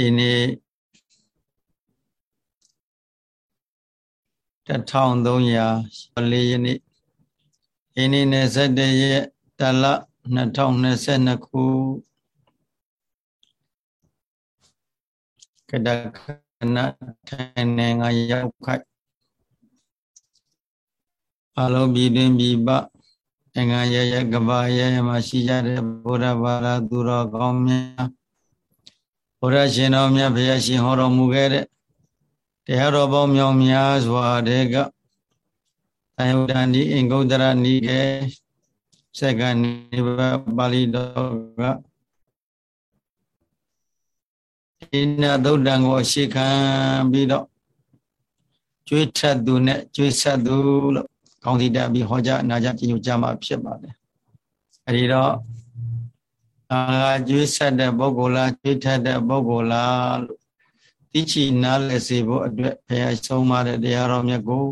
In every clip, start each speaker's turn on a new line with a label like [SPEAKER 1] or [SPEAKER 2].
[SPEAKER 1] ဒီနေ့1304ရက်နေ့ဒီနေ့27ရက်တလ2022ခုကတကနထိုင်နေငါရောက်ခိုက်အလုံးပြည်တွင်ပြည်ပနိုင်ငံရရကဘာရရမှာရှိကြတဲ့ဘုရားဘာသာသူတော်ကောင်းများ ဘုရားရှင်တော်မြတ်ဘုရားရှင်ဟောတော်မူခဲ့တဲ့တရားတော်ပေါင်းမြောင်များစွာတဲ့ကသံယုဒ္ဓနိအင်္ဂုတ္တရနိကေစက္ကနိဗ္ဗပါဠိတော်ကဣနာသုတ်တံကိုအရှိခံပြီးတော့ကျွေးထက်သူနဲ့ကျွေးဆက်သူလို့ကောင်းစီတက်ပြီးဟောကြားနာကြားကြည်ညိုကြမှာဖြစ်ပါတယ်အဲဒီတော့ အာကျွေးဆက်တဲ့ပုဂ္ဂိုလ်လားကျွေးထက်တဲ့ပုဂ္ဂိုလ်လားလို့သိချီနားလည်စေဖို့အတွက်ဘုရားဆုံးမတဲ့တရားတော်မြတ်ကို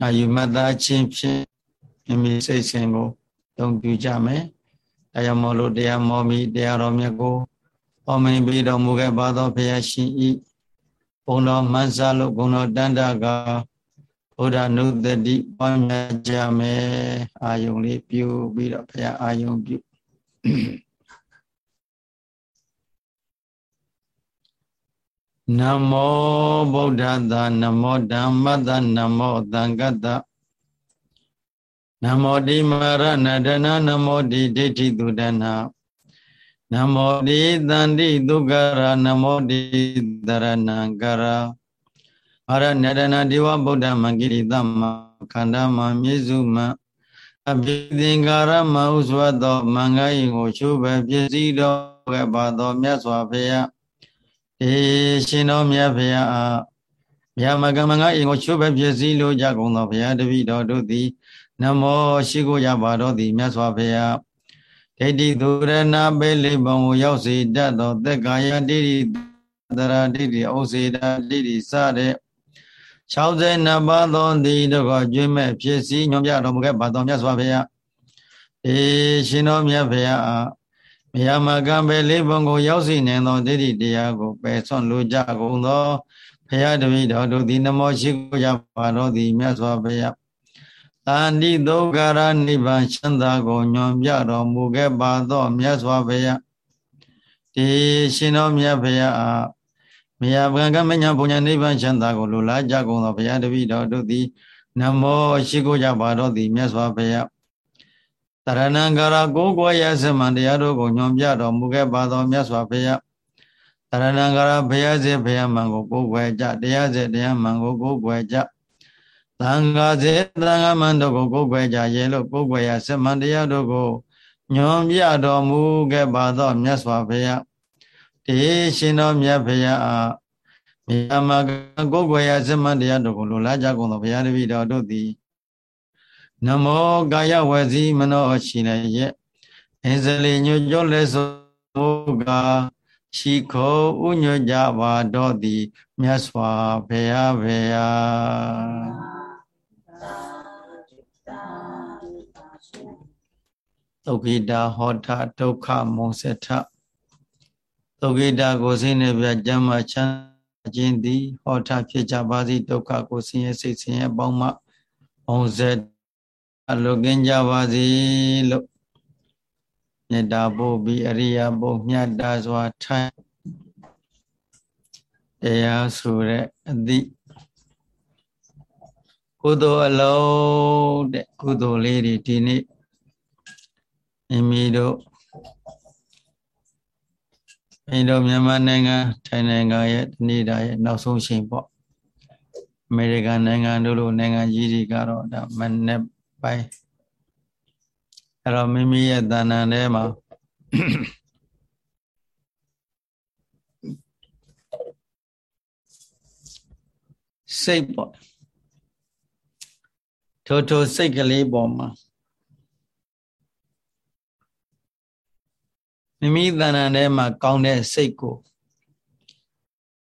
[SPEAKER 1] အာယူမသားချင်းဖြင့်မိမိစိတ်စဉ်ကိုတုံပြကြမယ်။ဒါကြောင့်မို့လို့တရားမောမိတရားတော်မြတ်ကိုဟောမင်းပြီးတော်မူခဲ့ပါသောဘုရားရှင်ဤဘုံတော်မှန်စားလို့ဘုံတော်တန်တက ဘုရားနုတတိပွားများကြမယ်အာယုံလေးပြုပြီးတော့ဘုရားအာယုံပြုနမောဗုဒ္ဓသာနမောဓမ္မတနမောသံဃတနမောတိမရဏဒနာနမောတိဒိဋ္ဌိတုဒနာနမောတိတန္တိဒုက္ခရာနမောတိတရဏံကရာ အရဏဒနာဒီဝဗုဒ္ဓမကိရိသမခန္ဓာမမြေစုမအပိသင်္ကာရမဟုစွတ်သောမင်္ဂယင်ကိုချုပ်ပဲပြည့်စည်တော်ခဲ့ပါသောမြတ်စွာဘုရားေရှင်တော်မြတ်ဖရာအားမြတ်မကမငါအင်ကိုချုပ်ပဲပြည့်စည်လို့ကြကုန်သောဘုရားတပည့်တော်တို့သည် နမောရှိကိုရပါတော်သည်မြတ်စွာဘုရားဒိဋ္ဌိသူရဏပေလိဘုံကိုရောက်စေတတ်သောသက်ကာယတိရိတရာတိရိဩစေတတိရိစတဲ့ 62ပါးသောသည်တို့ကကျွေးမဲ့ဖြစ်စည်းညွန်ပြတော်မူခဲ့ပါတော်မြတ်စွာဘုရားေရှင်တော်မြတ်ဘုရားအားမြာမကံပဲလေးဘုံကိုရောက်စီနေသောဒိဋ္ဌိတရားကိုပယ်ဆွန့်လိုကြကုန်သောဘုရားတပည့်တော်တို့သည်နမောရှိကိုကြပါတော်သည်မြတ်စွာဘုရားတာဏိဒုက္ခရနိဗ္ဗာန်ချမ်းသာကိုညွန်ပြတော်မူခဲ့ပါသောမြတ်စွာဘုရားဒီရှင်တော်မြတ်ဘု ရားအားမြာဗံကမညာဘုံညာနိဗ္ဗာန်ချမ်းသာကိုလိုလားကြကုန်သောဘုရားတပည့်တော်တို့သည်နမောရှိကိုကြပါတော်သည်မြတ်စွာဘုရားတရဏံကာရကိုးကွယ်ရစမှန်တရားတို့ကိုညွန်ပြတော်မူခဲ့ပါသောမြတ်စွာဘုရားတရဏံကာရဘုရားစေဘုရားမှန်ကိုကိုးကွယ်ကြတရားစေတရားမှန်ကိုကိုးကွယ်ကြသံဃာစေသံဃာမှန်တို့ကိုကိုးကွယ်ကြရေလို့ကိုးကွယ်ရစမှန်တရားတို့ကိုညွန်ပြတော်မူခဲ့ပါသောမြတ်စွာဘုရား တေရှင်တော်မြတ်ဘုရားအားမြတ်မကကိုးကွယ်ရစမှန်တရားတို့ကိုလိုလားကြကုန်သောဘုရားတပည့်တော်တို့သည်နမောကာယဝစီမနောရှိနေရဲ့အစ္စလေညွတ်ကြောလဲဆိုကရှိခိုးဥညွတ်ကြပါတော့သည်မြတ်စွာဘုရားဘုရားသုခိတာဟောထဒုက္ခမုံစထ သုခိတာကိုစိနေပြကျမ်းမှာချမ်းခြင်းသည်ဟောထဖြစ်ကြပါစေဒုက္ခကိုဆင်းရဲစိတ်ဆင်းရဲပေါင်းမှမုံစအလုကင်းကြပါစေလို့မေတ္တာပို့ပြီးအရိယာပို့မြတ်တာစွာထိုင်တရားဆိုတဲ့အသည့်ကုသိုလ်အလုံးတဲ့ကုသိုလ်လေးတွေဒီနေ့မိမိတို့ မိတို့မြန်မာနိုင်ငံထိုင်နိုင်ငံရဲ့နေတာရဲ့နောက်ဆုံးချိန်ပေါ့အမေရိကန်နိုင်ငံတို့လိုနိုင်ငံကြီးတွေကတော့ဒါမနေ့ပိုင်းအဲ့တော့မိမိရဲ့တဏ္ဍာထဲမှာစိတ်ပေါ့ထိုထိုစိတ်ကလေးပေါ်မှာ မိမိတဏ္ဍာထဲမှာကောင်းတဲ့စိတ်ကို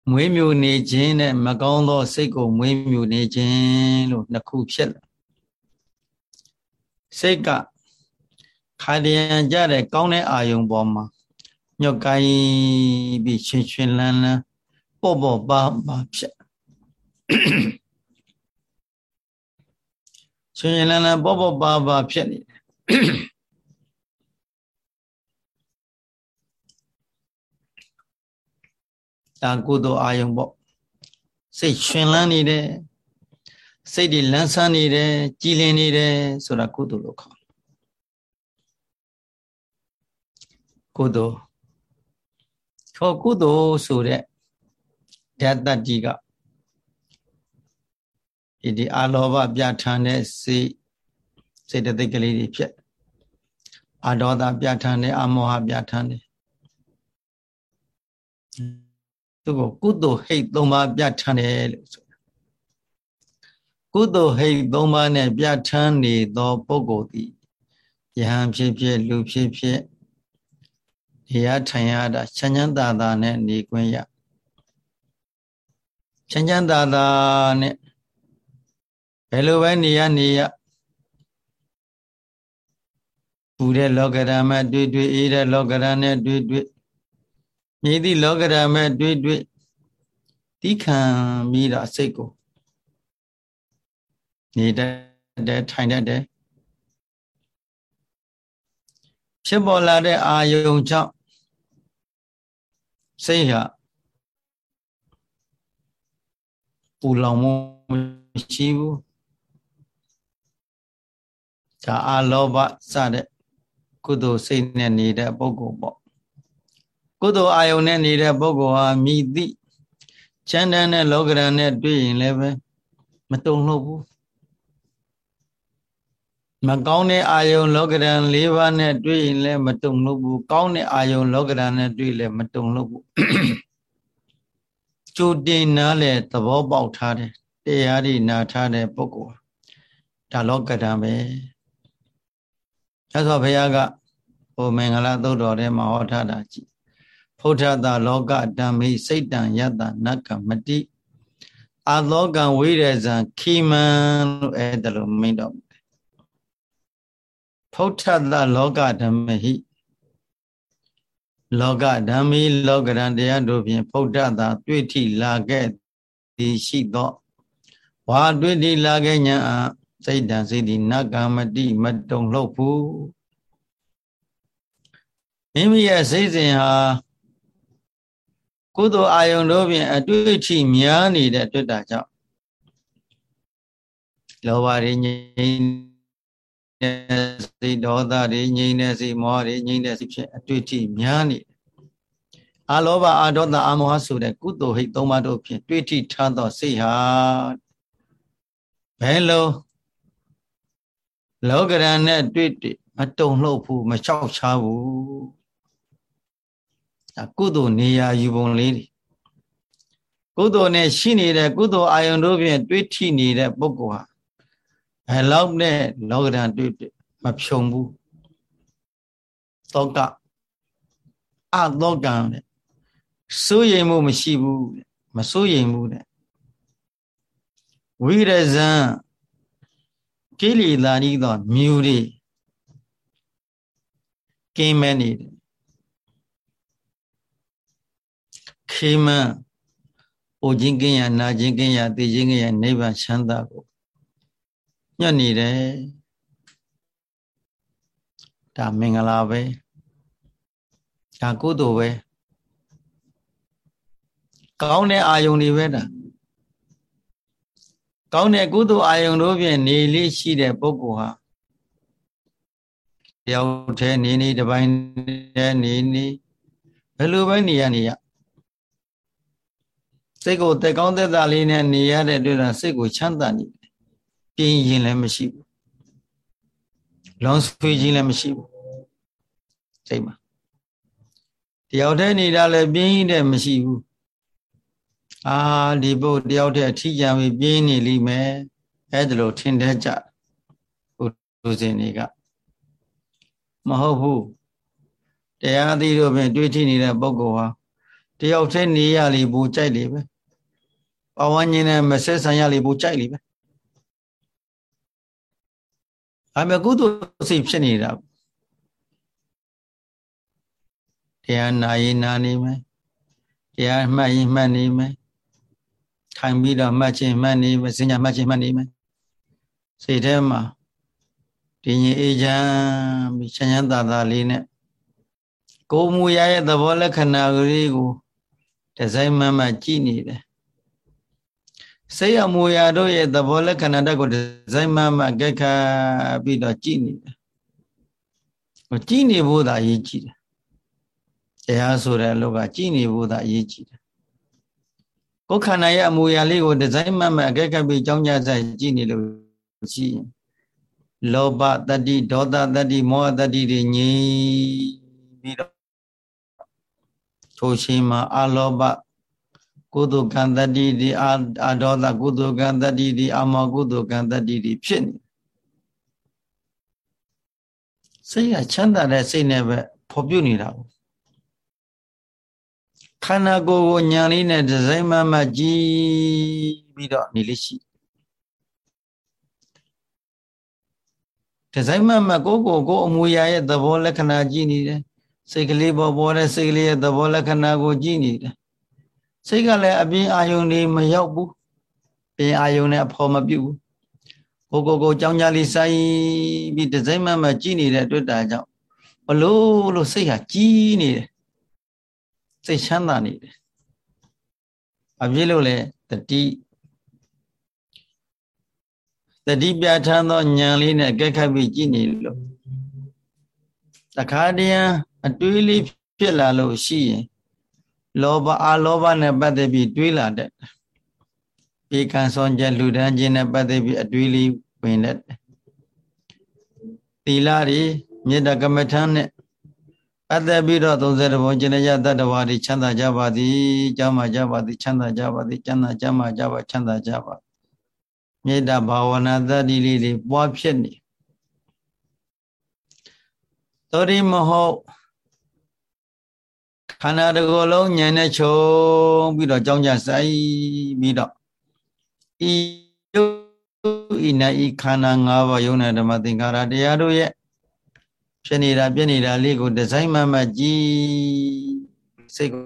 [SPEAKER 1] မွေးမြူနေခြင်းနဲ့မကောင်းသောစိတ်ကိုမွေးမြူနေခြင်းလို့နှစ်ခုဖြစ်လာစိတ်ကခါတရံကြတဲ့ကောင်းတဲ့အာယုံပေါ်မှာညော့ကိုင်းပြီးချင်းချင်းလန်းလန်းပေါ့ပေါ့ပါပါဖြစ်ချင်းချင်းလန်းလန်းပေါ့ပေါ့ပါပါဖြစ်နေတယ် ဒါကုသိုလ်အာယုံပေါ့စိတ်ရှင်လန်းနေတယ်စိတ်တွေလန်းဆန်းနေတယ်ကြည်လင်နေတယ်ဆိုတာကုသိုလ်လို့ခေါ်ကုသိုလ်ခေါ်ကုသိုလ်ဆိုတဲ့ဓာတ်တတိကဒီဒီအာလောဘပြဋ္ဌာန်းတဲ့စိတ်စေတသိက်ကလေးတွေဖြစ်အာဒေါသပြဋ္ဌာန်းတယ်အာမောဟပြဋ္ဌာန်းတယ် သူကကုသိုလ်ဟိတ်သုံးပါးပြဋ္ဌာန်းတယ်လို့ဆိုကုသိုလ်ဟိတ်သုံးပါးနဲ့ပြဋ္ဌာန်းနေသောပုဂ္ဂိုလ်သည်ယဟန်ဖြစ်ဖြစ်လူဖြစ်ဖြစ်တရားထိုင်ရတာချမ်းချမ်းသာသာနဲ့နေခွင့်ရချမ်းချမ်းသာသာနဲ့ဘယ်လိုပဲနေရနေရပူတဲ့လောကဓာတ်မဲ့တွေ့တွေ့အေးတဲ့လောကဓာတ်နဲ့တွေ့တွေ့ မြည်သည့်လောကဓာတ်မဲ့တွေ့တွေ့တိခံပြီးတော့စိတ်ကိုနေတတ်တယ်ထိုင်တတ်တယ်ဖြစ်ပေါ်လာတဲ့အာယုံကြောင့်စိတ်ဟာပူလောင်မှုမရှိဘူးဒါအာလောဘစတဲ့ကုသိုလ်စိတ်နဲ့နေတဲ့ပုဂ္ဂိုလ်ပေါ့ ကုသိုလ်အာယုန်နဲ့နေတဲ့ပုဂ္ဂိုလ်ဟာမိတိချမ်းတန်းတဲ့လောကရန်နဲ့တွေ့ရင်လည်းပဲမတုံ့လို့ဘူးမကောင်းတဲ့အာယုံလောကရန်၄ပါးနဲ့တွေ့ရင်လည်းမတုံလို့ဘူးကောင်းတဲ့အာယုံလောကရန်နဲ့တွေ့လည်းမတုံလို့ဘူးကြိုတင်နားလေသဘောပေါက်ထားတယ်တရားတွေနာထားတဲ့ပုဂ္ဂိုလ်ဒါလောကရန်ပဲရသော်ဘုရားကဟိုမင်္ဂလာသုတ်တော်ထဲမှာဟောထားတာကြည့် ဖုဋ္ဌတာလောကဓမ္မိစိတ်တံယတ္တနကမတိအာလောကံဝိရဇံခိမံလို့အဲ့ဒါလိုမိန့်တော့ဖုဋ္ဌတလောကဓမ္မဟိလောကဓမ္မီလောကရန်တရားတို့ဖြင့်ဖုဋ္ဌတာတွေ့ထိလာခဲ့သည်ရှိသောဝါတွေ့ထိလာခဲ့ညာစိတ်တံစိတ်ဒီနဂမတိမတုံလှုပ်ဘူးမိမိရဲ့စိတ်စဉ်ဟာ ကုသိုလ်အာယုံတို့ဖြင့်အတွေ့အထိများနေတဲ့တွေ့တာကြောင့်လောဘရင်းငြိမ်းတဲ့စိတ်ဒေါသတွေငြိမ့်တဲ့စိတ်မောဟတွေငြိမ့်တဲ့စိတ်ဖြစ်အတွေ့အထိများနေတယ်အာလောဘအာဒေါသအာမောဟဆိုတဲ့ကုသိုလ်ဟိတ်သုံးပါးတို့ဖြင့်တွေ့ထိထားသောစိတ်ဟာဘယ်လိုလောကရန်နဲ့တွေ့တွေ့မတုံ့လှုပ်ဘူးမလျှောက်ချဘူးဒါ ကုသိုလ်နေရာယူပုံလေးတွေကုသိုလ်နဲ့ရှိနေတဲ့ကုသိုလ်အာယုန်တို့ဖြင့်တွေ့ထိနေတဲ့ပုဂ္ဂိုလ်ဟာဘယ်လောက်နဲ့လောကဓာတ်တွေ့မဖြုံဘူးသောကအသောကံတဲ့စိုးရိမ်မှုမရှိဘူးမစိုးရိမ်ဘူးတဲ့ဝိရဇံကိလေသာဤသောမြူတွေကင်းမဲနေတယ် ခေမံအိုခြင်းကင်းရနာခြင်းကင်းရသိခြင်းကင်းရနိဗ္ဗာန်ချမ်းသာကိုညှက်နေတယ်ဒါမင်္ဂလာပဲဒါကုသိုလ်ပဲကောင်းတဲ့အာယုန်တွေပဲဒါကောင်းတဲ့ကုသိုလ်အာယုန်တို့ဖြင့်နေလေးရှိတဲ့ပုဂ္ဂိုလ်ဟာတယောက်တည်းနေနေတပိုင်းတည်းနေနေဘယ်လိုပဲနေရနေရ စိတ်ကိုတက်ကောင်းသက်သာလေးနဲ့နေရတဲ့အတွက်စိတ်ကိုချမ်းသာနေပြင်းရင်လည်းမရှိဘူးလွန်ဆွေးခြင်းလည်းမရှိဘူးစိတ်မှာတယောက်တည်းနေတာလည်းပြင်းတဲ့မရှိဘူးအာဒီဘုတ်တယောက်တည်းအထီးကြံပြီးပြင်းနေလိမ့်မယ်အဲ့ဒါလိုထင်တဲ့ကြဘုလူစင်တွေကမဟုတ်ဘူးတရားသီးတို့ဖြင့်တွေးထိနေတဲ့ပုဂ္ဂိုလ်ဟာတယောက်တည်းနေရလေဘူကြိုက်လေပဲ ပဝန်းကျင်နဲ့မဆက်ဆံရလေဘူကြိုက်လေပဲဒါပေမဲ့ကုသိုလ်စိတ်ဖြစ်နေတာတရားနာရင်နာနေမယ်တရားမှတ်ရင်မှတ်နေမယ်ထိုင်ပြီးတော့မှတ်ခြင်းမှတ်နေမယ်စဉ္ညာမှတ်ခြင်းမှတ်နေမယ်စိတ်ထဲမှာတည်ငြိမ်အေးချမ်းပြီးချမ်းချမ်းသာသာလေးနဲ့ကိုယ်မူရရဲ့သဘောလက္ခဏာကလေးကိုဒီဇိုင်းမှမှကြည့်နေတယ် စိတ်အမူအရာတို့ရဲ့သဘောလက္ခဏာတက်ကိုဒီဇိုင်းမှမှကြက်ခါပြီးတော့ကြည့်နေတယ်ကြည့်နေဖို့သာအရေးကြီးတယ်တရားဆိုတဲ့အလုပ်ကကြည့်နေဖို့သာအရေးကြီးတယ်ကိုယ်ခန္ဓာရဲ့အမူအရာလေးကိုဒီဇိုင်းမှမှအကဲခတ်ပြီးကြောင်းကြဆိုင်ကြည့်နေလို့ရှိရင်လောဘတတ္တိဒေါသတတ္တိမောဟတတ္တိတွေငြိပြီးတော့ထိုရှိမှာအလောဘ ကုသကံတတ္တိဒီအာဒေါသကုသကံတတ္တိဒီအမောကုသကံတတ္တိဒီဖြစ်နေစိတ်ကချမ်းသာတဲ့စိတ်နဲ့ပဲဖော်ပြနေတာကိုခန္ဓာကိုယ်ကိုညာလေးနဲ့ဒီဇိုင်းမမကြည့်ပြီးတော့နေလိရှိဒီဇိုင်းမမကိုကိုကိုအမူအရာရဲ့သဘောလက္ခဏာကြည့်နေတယ်စိတ်ကလေးပေါ်ပေါ်တဲ့စိတ်ကလေးရဲ့သဘောလက္ခဏာကိုကြည့်နေတယ် စိတ်ကလည်းအပြင်အာယုန်တွေမရောက်ဘူးပြင်အာယုန်နဲ့အဖော်မပြုတ်ဘူးကိုကိုကိုကြောင်းကြလေးစိုင်းပြီးဒီဇိုင်းမမကြည့်နေတဲ့တွေ့တာကြောင့်ဘလို့လို့စိတ်ဟာကြီးနေတယ်စိတ်ချမ်းသာနေတယ်အပြည့်လို့လဲတတိတတိပြဋ္ဌာန်းသောဉာဏ်လေးနဲ့ကဲခတ်ပြီးကြည့်နေလို့တခါတည်းအတွေးလေးဖြစ်လာလို့ရှိရင် လောဘအာလောဘနဲ့ပတ်သက်ပြီးတွေးလာတဲ့ပြေကံဆောင်ချက်လူဒန်းခြင်းနဲ့ပတ်သက်ပြီးအတွေးလေးဝင်တဲ့သီလတွေမေတ္တာကမ္မထမ်းနဲ့ပတ်သက်ပြီးတော့30ဘုံကျင့်ကြတတ္တဝါတွေချမ်းသာကြပါသည်ကျမ်းမာကြပါသည်ချမ်းသာကြပါသည်ကျမ်းသာကျမ်းမာကြပါချမ်းသာကြပါမေတ္တာဘာဝနာတတိလေးတွေပွားဖြစ်နေသောရိမဟုတ် ခန္ဓာတစ်ခုလုံးဉာဏ်နဲ့ခြုံပြီးတော့ကြောင်းကြဆိုင်ပြီးတော့ဤယုဤနာဤခန္ဓာ၅ပါးယုံနာဓမ္မသင်္ကာရတရားတို့ရဲ့ဖြစ်နေတာပြည့်နေတာလေးကိုဒီဇိုင်းမှမှကြည့်စိတ်ကို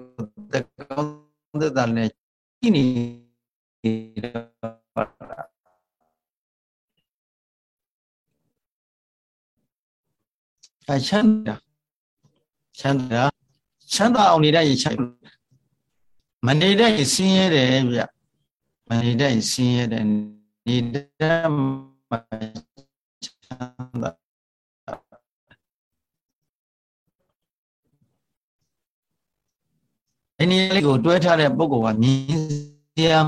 [SPEAKER 1] တကောင်းသက်သာနဲ့ကြည့်နေအချမ်းသာချမ်းသာ ချမ်းသာအောင်နေတဲ့ရချမ်းမနေတဲ့ဆင်းရဲတယ်ဗျမနေတဲ့ဆင်းရဲတယ်နေတဲ့မှာချမ်းသာဒီနည်းလေးကိုတွဲထားတဲ့ပုဂ္ဂိုလ်ကမြင်စရာ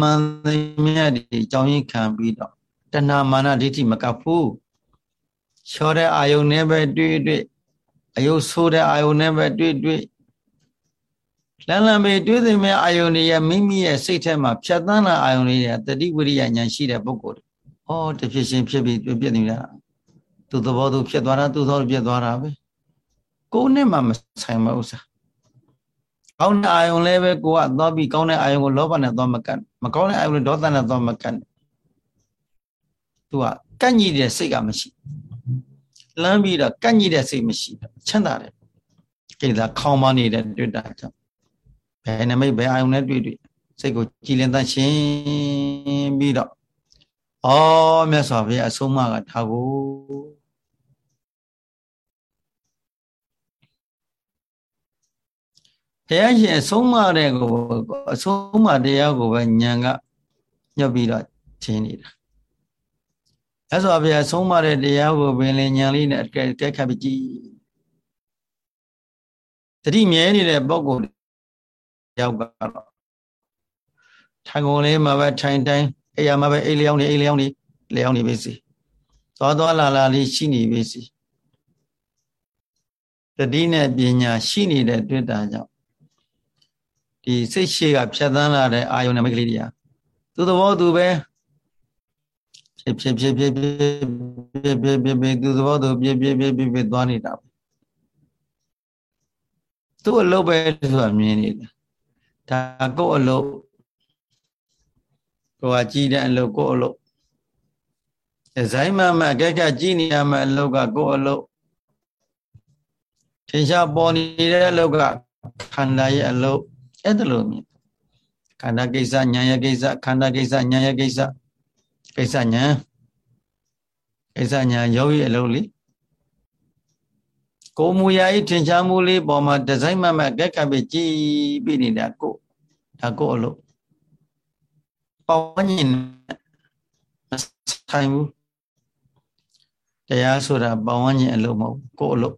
[SPEAKER 1] မှန်သမျှဒီအကြောင်းရင်းခံပြီးတော့တဏမာနဒိဋ္ဌိမကပ်ဘူးချောတဲ့အာယုန်နဲ့ပဲတွေ့တွေ့ အယုတ်ဆိုးတဲ့အာယုန်နဲ့ပဲတွေ့တွေ့လန်လန်ပဲတွေ့သိမဲ့အာယုန်တွေရဲ့မိမိရဲ့စိတ်ထဲမှာဖြတ်သန်းလာအာယုန်တွေရဲ့တတိဝိရိယဉာဏ်ရှိတဲ့ပုဂ္ဂိုလ်ဩတဖြစ်ရှင်ဖြစ်ပြီးပြည့်နေတာသူသဘောသူဖြစ်သွားတာသူသဘောဖြစ်သွားတာပဲကိုယ်နဲ့မှမဆိုင်မဥစ္စာကောင်းတဲ့အာယုံလည်းပဲကိုကသွားပြီးကောင်းတဲ့အာယုံကိုလောဘနဲ့သွားမကတ်မကောင်းတဲ့အာယုံနဲ့ဒေါသနဲ့သွားမကတ်သူကကန့်ညီတဲ့စိတ်ကမရှိ လမ်းပြီးတော့ကန့်ညီတဲ့စိတ်မရှိချမ်းသာတယ်ကိလေသာခေါင်းမနေတဲ့တွေ့တာကြောင့်ဘယ်နမိတ်ဘယ်အာယုံနဲ့တွေ့တွေ့စိတ်ကိုကြည်လင်သန့်ရှင်းပြီးတော့ဩမြတ်စွာဘုရားအဆုံးအမကဒါကိုတရားရှင်အဆုံးမတဲ့ကိုအဆုံးမတရားကိုပဲဉာဏ်ကညှပ်ပြီးတော့ထင်နေတာ အဲဆိုဘုရားဆုံးမတဲ့တရားကိုပင်လေဉာဏ်လေးနဲ့ကဲခတ်ပြီးကြည့်တတိမြဲနေတဲ့ပုဂ္ဂိုလ်ရောက်ကတော့ထိုင်ကုန်လေးမှာပဲထိုင်တိုင်းအိယာမှာပဲအိလျောင်းနေအိလျောင်းနေလျောင်းနေပြီစီသွားသွားလာလာလေးရှိနေပြီစီတတိနဲ့ပညာရှိနေတဲ့တွေ့တာကြောင့်ဒီစိတ်ရှိကဖြတ်သန်းလာတဲ့အာယုန်နဲ့မိတ်ကလေးတွေကသူသဘောသူပဲ ဖြစ်ဖြစ်ဖြစ်ဖြစ်ဖြစ်ဖြစ်ဖြစ်သူသဘောသူဖြစ်ဖြစ်ဖြစ်ဖြစ်ဖြစ်သွားနေတာပဲသူ့အလုပ်ပဲဆိုတာမြင်နေတာဒါကိုယ့်အလုပ်ကိုယ်ကကြည်တဲ့အလုပ်ကိုယ့်အလုပ်ဇိုင်းမမအခက်ခက်ကြည်နေရမယ့်အလုပ်ကကိုယ့်အလုပ်ထင်ရှားပေါ်နေတဲ့အလုပ်ကခန္ဓာရဲ့အလုပ်အဲ့ဒါလိုမြင်ခန္ဓာကိစ္စညာရဲ့ကိစ္စခန္ဓာကိစ္စညာရဲ့ကိစ္စ ကိစ္စဉာဏ်ကိစ္စဉာဏ်ယောဂီအလုပ်လေကိုမူရာဤထင်ရှားမှုလေးပေါ်မှာဒီဇိုင်းမမက်ကက်ကပ်ပြီးကြည်ပြီးနေတာကိုဒါကိုအလုပ်ပေါင်းရင်မဆိုင်ဘူးတရားဆိုတာပေါင်းရင်အလုပ်မဟုတ်ကိုအလုပ်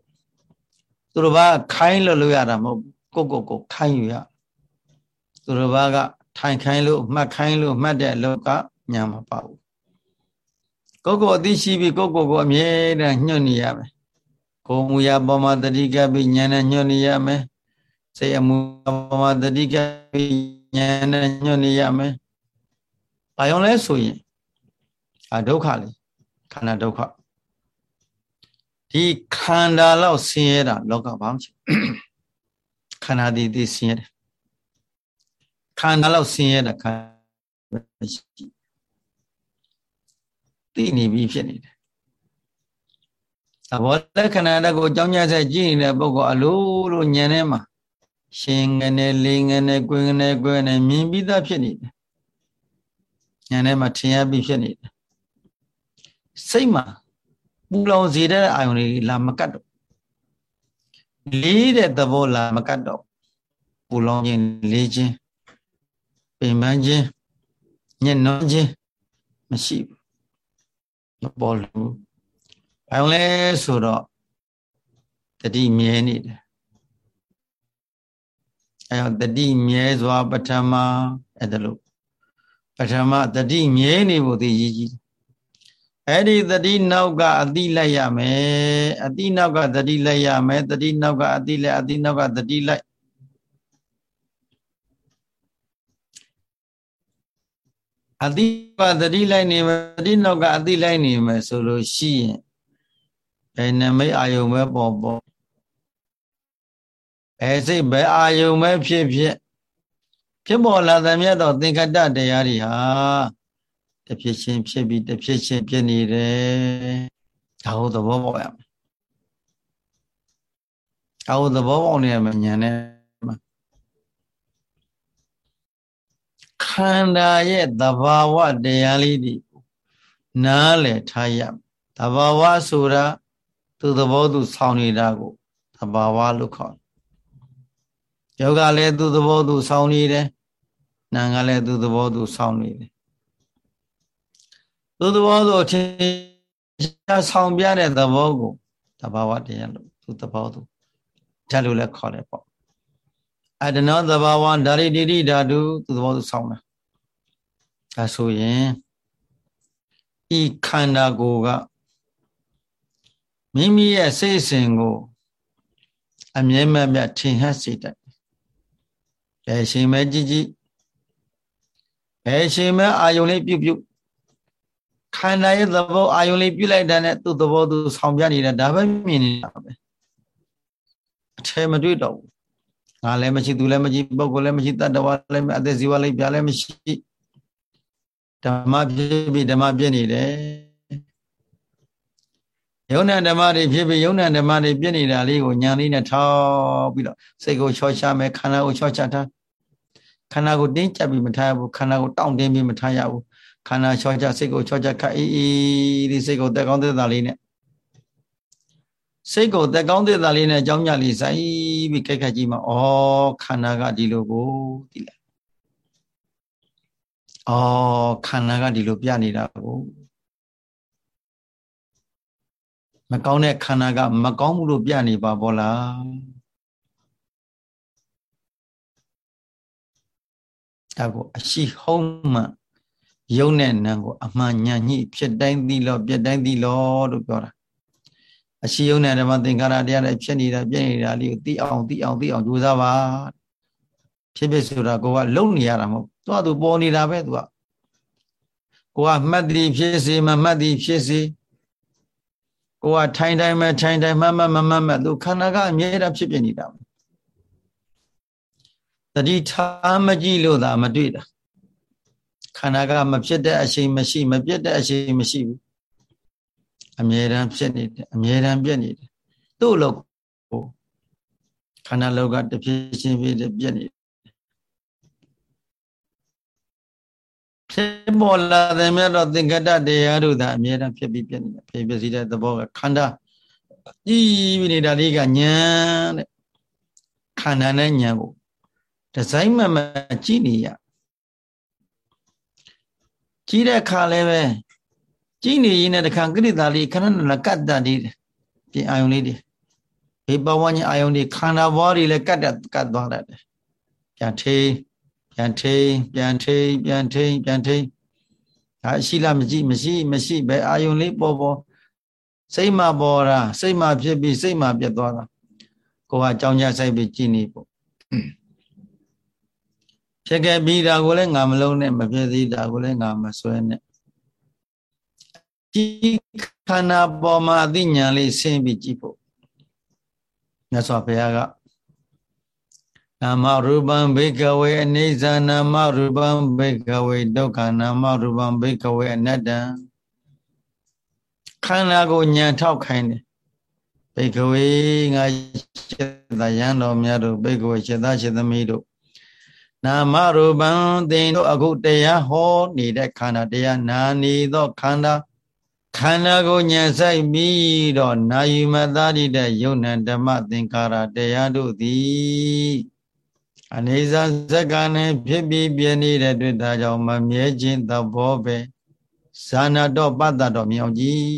[SPEAKER 1] သူတို့ဘာခိုင်းလို့လို့ရတာမဟုတ်ကိုကိုကိုခိုင်းယူရသူတို့ဘာကထိုင်ခိုင်းလို့မှတ်ခိုင်းလို့မှတ်တဲ့အလုပ်ကညာမပါဘူး ကိုကိုအသိရှိပြီးကိုကိုကိုအမြဲတမ်းညှို့နေရမယ်ကိုမူရာပေါ်မှာတတိကပိဉာဏ်နဲ့ညှို့နေရမယ်စိတ်အမှုပေါ်မှာတတိကပိဉာဏ်နဲ့ညှို့နေရမယ်ဘာကြောင့်လဲဆိုရင်အာဒုက္ခလေခန္ဓာဒုက္ခဒီခန္ဓာလောက်ဆင်းရဲတာလောကဘာမှမရှိခန္ဓာတည်တည်ဆင်းရဲတယ်ခန္ဓာလောက်ဆင်းရဲတာခန္ဓာမရှိ သိနေပြီဖြစ်နေတယ်သဘောလက္ခဏာတကိုအကြောင်းညာဆက်ကြည့်နေတဲ့ပုဂ္ဂိုလ်အလိုလိုညံထဲမှာရှင်ငနဲ့လေးငနဲ့ကွင်းငနဲ့ကွင်းနဲ့မြင်ပြီးသားဖြစ်နေတယ်ညံထဲမှာထင်ရပြီးဖြစ်နေတယ်စိတ်မှာပူလောင်စေတဲ့အာယုန်တွေလာမကတ်တော့လေးတဲ့သဘောလာမကတ်တော့ပူလောင်ခြင်းလေးခြင်းပင်ပန်းခြင်းညှဉ်းနှောခြင်းမရှိဘူး မပေါ်လို့ဘာလို့လဲဆိုတော့တတိမြဲနေတယ်အဲတော့တတိမြဲစွာပထမအဲ့ဒါလို့ပထမတတိမြဲနေဖို့သိရည်ကြီးအဲ့ဒီတတိနောက်ကအတိလိုက်ရမယ်အတိနောက်ကတတိလိုက်ရမယ်တတိနောက်ကအတိလိုက်အတိနောက်ကတတိလိုက် အတိကတတိလိုက်နေမယ်တတိနောက်ကအတိလိုက်နေမယ်ဆိုလို့ရှိရင်ဘယ်နမိတ်အာယုံပဲပေါ်ပေါ်အဲစိတ်ဘယ်အာယုံပဲဖြစ်ဖြစ်ဖြစ်ပေါ်လာတဲ့မြတ်တော့သင်္ကတတရားတွေဟာတဖြစ်ချင်းဖြစ်ပြီးတဖြစ်ချင်းဖြစ်နေတယ်ဒါဟုတ်သဘောပေါက်ရမယ်ဒါဟုတ်သဘောပေါက်နေရမယ်ဉာဏ်နဲ့ ခန္ဓာရဲ့သဘာဝတရားလေးတွေနားလည်ထားရသဘာဝဆိုတာသူသဘောသူဆောင်းနေတာကိုသဘာဝလို့ခေါ်တယ်ယောဂလည်းသူသဘောသူဆောင်းနေတယ်နာကလည်းသူသဘောသူဆောင်းနေတယ်သူသဘောသူအထင်ရှားဆောင်းပြတဲ့သဘောကိုသဘာဝတရားလို့သူသဘောသူဓာတ်လို့လည်းခေါ်တယ်ပေါ့ အတနောသဘာဝဓာရိတိတိဓာတုသူသဘောသူဆောင်းတာဒါဆိုရင်ဤခန္ဓာကိုယ်ကမိမိရဲ့စိတ်စဉ်ကို အမြဲမပြတ်ထင်ဟပ်စေတတ်တယ်။ဘယ်ရှင်မဲကြည့်ကြည့်ဘယ်ရှင်မဲအာယုံလေးပြုတ်ပြုတ်ခန္ဓာရဲ့သဘောအာယုံလေးပြုတ်လိုက်တဲ့နဲ့သူ့သဘောသူဆောင်ပြနေတာဒါပဲမြင်နေတာပဲအထဲမတွေ့တော့ဘူး ငါလည်းမရှိသူလည်းမရှိပုဂ္ဂိုလ်လည်းမရှိတတ္တဝါလည်းအသက်ဇီဝလည်းပြလည်းမရှိဓမ္မဖြစ်ပြီးဓမ္မပြည့်နေတယ်ယုံနာဓမ္မတွေဖြစ်ပြီးယုံနာဓမ္မတွေပြည့်နေတာလေးကိုညာလေးနဲ့ထောက်ပြီးတော့စိတ်ကိုချောချမယ်ခန္ဓာကိုချောချထားခန္ဓာကိုတင်းကျပ်ပြီးမထားရဘူးခန္ဓာကိုတောင့်တင်းပြီးမထားရဘူးခန္ဓာချောချစိတ်ကိုချောချခတ်အေးအေးဒီစိတ်ကိုတက်ကောင်းတက်တာလေးနဲ့ စိတ်ကိုတက်ကောင်းတက်တာလေးနဲ့အကြောင်းညလေးစိုက်ပြီးကြိုက်ခတ်ကြည့်မှာဩခန္ဓာကဒီလိုကိုဒီလားဩခန္ဓာကဒီလိုပြနေတာကိုမကောင်းတဲ့ခန္ဓာကမကောင်းမှုလို့ပြနေပါဘောလားဒါကိုအရှိဟုံးမှယုံတဲ့နံကို အမှန်ညာညှိဖြစ်တိုင်းသီလောပြက်တိုင်းသီလောလို့ပြောတာ အရှိယုံတဲ့ဓမ္မသင်္ခါရတရားတွေဖြစ်နေတာပြည့်နေတာလေးကိုသိအောင်သိအောင်သိအောင်ကြိုးစားပါဖြစ်ဖြစ်ဆိုတာကိုကလုံနေရတာမဟုတ်သူကသူပေါ်နေတာပဲသူကကိုကမှတ်သည်ဖြစ်စေမမှတ်သည်ဖြစ်စေကိုကထိုင်တိုင်းမဲ့ထိုင်တိုင်းမှတ်မှတ်မမှတ်မှတ်သူခန္ဓာကအမြဲတမ်းဖြစ်ပြနေတာတတိထားမကြည့်လို့သာမတွေ့တာခန္ဓာကမဖြစ်တဲ့အချိန်မရှိ မပြတ်တဲ့အချိန်မရှိဘူး အမြဲတမ်းဖြစ်နေတယ်အမြဲတမ်းပြည့်နေတယ်သူ့လို့ကိုန္ဓာလောကတဖြစ်ချင်းဖြစ်ပြက်နေဖြစ်ပေါ်လာတဲ့မြတ်တော့သင်္ကတတရားတို့သာအမြဲတမ်းဖြစ်ပြီးပြက်နေတာဖြစ်ပြစီတဲ့သဘောကခန္ဓာကြည်ပြီးနေတာလေးကညာတဲ့ခန္ဓာနဲ့ညာကိုဒီဇိုင်းမှန်မှန်ကြည့်နေရကြည့်တဲ့အခါလည်းပဲ ကြည့်နေရင်တခါကိရိတာလေးခဏနကတ်တတ်တယ်ပြင်အာယုံလေးတွေဘေးပဝန်းကျင်အာယုံတွေခန္ဓာဘွားတွေလည်းကတ်တတ်ကတ်သွားတတ်တယ်ပြန်ထိပြန်ထိပြန်ထိပြန်ထိပြန်ထိဒါရှိလားမကြည့်မရှိမရှိပဲအာယုံလေးပေါ်ပေါ်စိတ်မှပေါ်တာစိတ်မှဖြစ်ပြီးစိတ်မှပြတ်သွားတာကိုကအကြောင်းကြဆိုင်ပြီးကြည်နေပေါ့ဖြစ်ခဲ့ပြီးတာကိုလည်းငါမလုံးနဲ့မဖြစ်သေးတာကိုလည်းငါမဆွဲနဲ့ ဒီခန္ဓာပေါ်မှာအသိဉာဏ်လေးဆင်းပြီးကြည့်ဖို့မြတ်စွာဘုရားကနာမရူပံဘေကဝေအနေဇာနာမရူပံဘေကဝေဒုက္ခနာမရူပံဘေကဝေအနတ္တခန္ဓာကိုညံထောက်ခိုင်းတယ်ဘေကဝေငါစေတယံတော်မြတ်တို့ဘေကဝေစေတစေသမီးတို့နာမရူပံသင်တို့အခုတရားဟောနေတဲ့ခန္ဓာတရားနာနေသောခန္ဓာ ခန္ဓာကိုညံဆိုင်ပြီးတော့နာယီမသားရတဲ့ယုံနံဓမ္မသင်္ကာရတရားတို့သည်အနေဇာဇက္ကနဲ့ဖြစ်ပြီးပြနေတဲ့တွေ့တာကြောင့်မမြဲခြင်းသဘောပဲဇာနာတော့ပတ္တတော့မြောင်ကြီး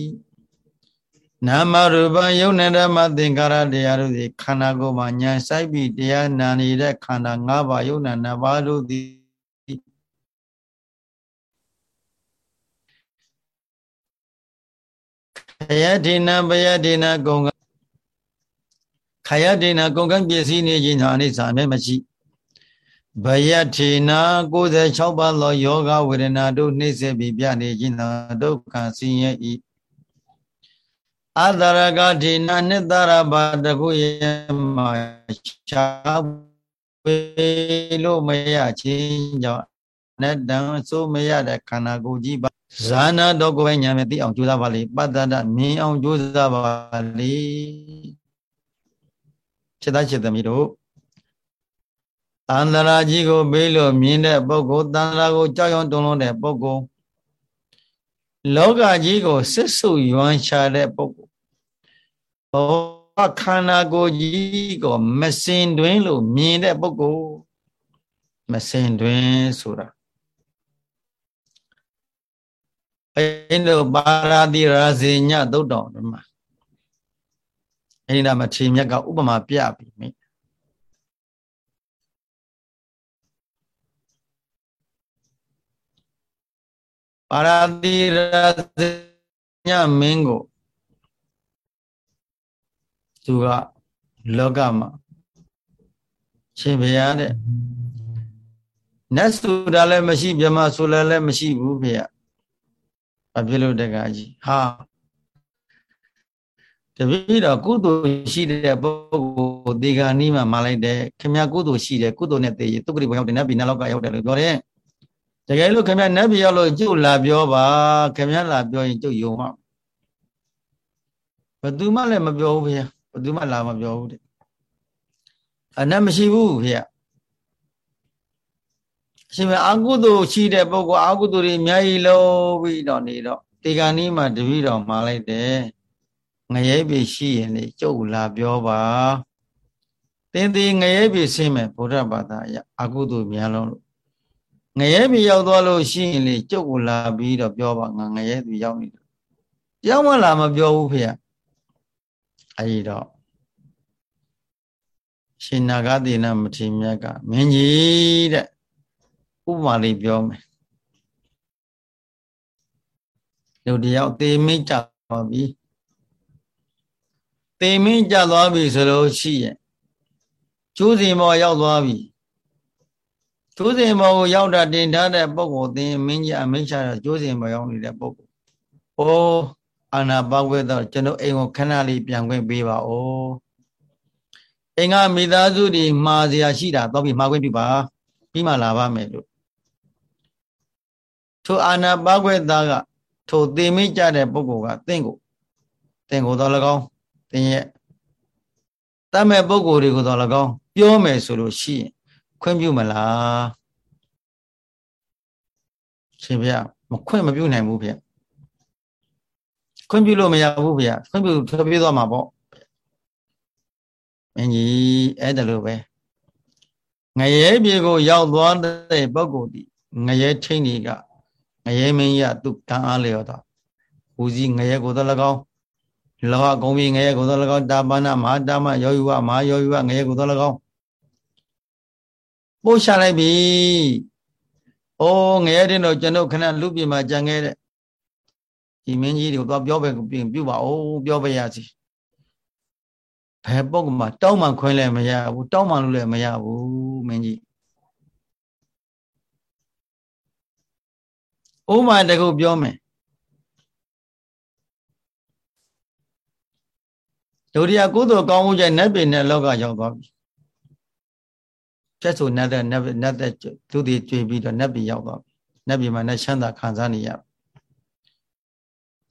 [SPEAKER 1] နာမရူပယုံနံဓမ္မသင်္ကာရတရားတို့သည်ခန္ဓာကိုယ်မှာညံဆိုင်ပြီးတရားနာနေတဲ့ခန္ဓာ၅ပါးယုံနံ၅ပါးတို့သည်ခ ယတိနာဘယတိနာကုံကခယတိနာကုံကံပစ္စည်းနေခြင်းဟာအိသအမဲမရှိဘယတိနာ96ပါးသောယောဂဝေဒနာတို့နှိမ့်ဆက်ပြီးပြနေခြင်းသာဒုက္ခဆင်းရဲ၏အတရကတိနာနှစ်တရဘာတခုရဲ့မှာရှားဝေလို့မရခြင်းကြောင့်နတ္တံဆိုမရတဲ့ခန္ဓာကိုယ်ကြီးပါ ဇာနာတော့ကိုယ်ပဲညာမဲ့သိအောင်ကြိုးစားပါလေပတ္တတမြင်အောင်ကြိုးစားပါလေခြေသားခြေသမီးတို့တန္တရာကြီးကိုဘေးလို့မြင်တဲ့ပုဂ္ဂိုလ်တန္တရာကိုကြောက်ရွံ့တုန်လှုပ်တဲ့ပုဂ္ဂိုလ်လောကကြီးကိုစစ်ဆုပ်ယွမ်းချတဲ့ပုဂ္ဂိုလ်ဘောခန္ဓာကိုယ်ကြီးကိုမစင်တွင်လို့မြင်တဲ့ပုဂ္ဂိုလ်မစင်တွင်ဆိုတာ အဲ့လိုပါရာတိရာဇေညသုတ်တော်မှာအဲ့ဒီမှာခြေမြက်ကဥပမာပြပြီမိပါရာတိရာဇေညမင်းကိုသူကလောကမှာရှင်ဘုရားတဲ့နတ်ဆိုတာလည်းမရှိမြမဆိုလည်းလည်းမရှိဘူးဖေ။ ဘာဖြစ်လို့တက္ကကြီးဟာတပည့်တော်ကုသိုလ်ရှိတဲ့ပုဂ္ဂိုလ်ဒီကနီးမှာမလိုက်တဲ့ခင်ဗျာကုသိုလ်ရှိတယ်ကုသိုလ်နဲ့တည်ရတုတ်ကလေးဘုံရောက်တယ်နတ်ပြည်နတ်လောက်ကရောက်တယ်လို့ပြောတယ်တကယ်လို့ခင်ဗျာနတ်ပြည်ရောက်လို့ကျုပ်လာပြောပါခင်ဗျာလာပြောရင်ကျုပ်ယုံမှာဘယ်သူမှလည်းမပြောဘူးဖေဘယ်သူမှလာမပြောဘူးတဲ့အနတ်မရှိဘူးဖေအ ရှင်မအာကုသိုလ်ရှိတဲ့ပုဂ္ဂိုလ်အာကုသိုလ်တွေအများကြီးလုံးပြီးတော့နေတော့တေဂာနီးမှာတပည့်တော်မှာလိုက်တယ်ငရဲပြီရှိရင်လေကျုပ်လာပြောပါတင်းသေးငရဲပြီဆင်းမယ်ဗုဒ္ဓဘာသာအရအာကုသိုလ်များလုံးလို့ငရဲပြီရောက်သွားလို့ရှိရင်လေကျုပ်ကိုလာပြီးတော့ပြောပါငါငရဲပြီရောက်နေတယ်ပြောင်းမလာမပြောဘူးဖေအဲဒီတော့ရှင်နာဂတိနာမထေမြတ်ကမင်းကြီးတဲ့ ဥပမာလေးပြောမယ်လူတယောက်သေမင်းကြသွားပြီသေမင်းကြသွားပြီဆိုလို့ရှိရင်ကျိုးစင်မောရောက်သွားပြီကျိုးစင်မောကိုရောက်တာတင်ထားတဲ့ပုဂ္ဂိုလ်သင်မင်းကြီးအမိန့်ချတော့ကျိုးစင်မောရောက်နေတဲ့ပုဂ္ဂိုလ်။အိုးအာနာပါဝဲတော့ကျွန်တော်အိမ်ကိုခဏလေးပြန်ခွင့်ပေးပါဦး။အိမ်ကမိသားစုတွေမှားစရာရှိတာတော့ပြီးမှားခွင့်ပြုပါပြီးမှလာပါမယ်လို့ ထိုအာနာပါခွဲသားကထိုသေမိကြတဲ့ပုဂ္ဂိုလ်ကတင့်ကိုတင့်ကိုတော့၎င်းတင်ရဲ့တတ်မဲ့ပုဂ္ဂိုလ်တွေကိုတော့၎င်းပြောမယ်ဆိုလို့ရှိရင်ခွင့်ပြုမလားရှင်ဗျမခွင့်မပြုနိုင်ဘူးဗျခွင့်ပြုလို့မရဘူးဗျခွင့်ပြုထွက်ပြေးသွားမှာပေါ့မင်းကြီးအဲ့ဒါလိုပဲငရဲပြေကို ရောက်သွားတဲ့ပုဂ္ဂိုလ်ဒီငရဲထိန်ကြီးက ငရဲမင်းရသူကံအားလျော်တော့ဦးစီးငရဲကိုတော့၎င်းလောဟကုံပြီးငရဲကိုတော့၎င်းတာပနာမဟာတာမယောယူဝမဟာယောယူဝငရဲကိုတော့၎င်းပို့ချလိုက်ပြီ။အိုးငရဲတဲ့တော့ကျွန်တော်ခဏလူပြင်မှာကြံခဲ့တဲ့ဒီမင်းကြီးတွေကိုတော့ပြောပဲပြင်ပြုပါဦးပြောပါရစီ။ဘယ်ပုဂ္ဂိုလ်မှာတောင်းမှခွင်းလည်းမရဘူးတောင်းမှလို့လည်းမရဘူးမင်းကြီး။ ဥမာတကုပြောမယ်ဒုတိယကုသိုလ်ကောင်းမှုကျနတ်ပြည်နဲ့လောကရောက်သွားပြီဖြတ်ဆိုနတ်တဲ့နတ်နတ်တဲ့သူတည်ကြွေပြီးတော့နတ်ပြည်ရောက်သွားပြီနတ်ပြည်မှာနတ်ချမ်းသာခံစားနေရ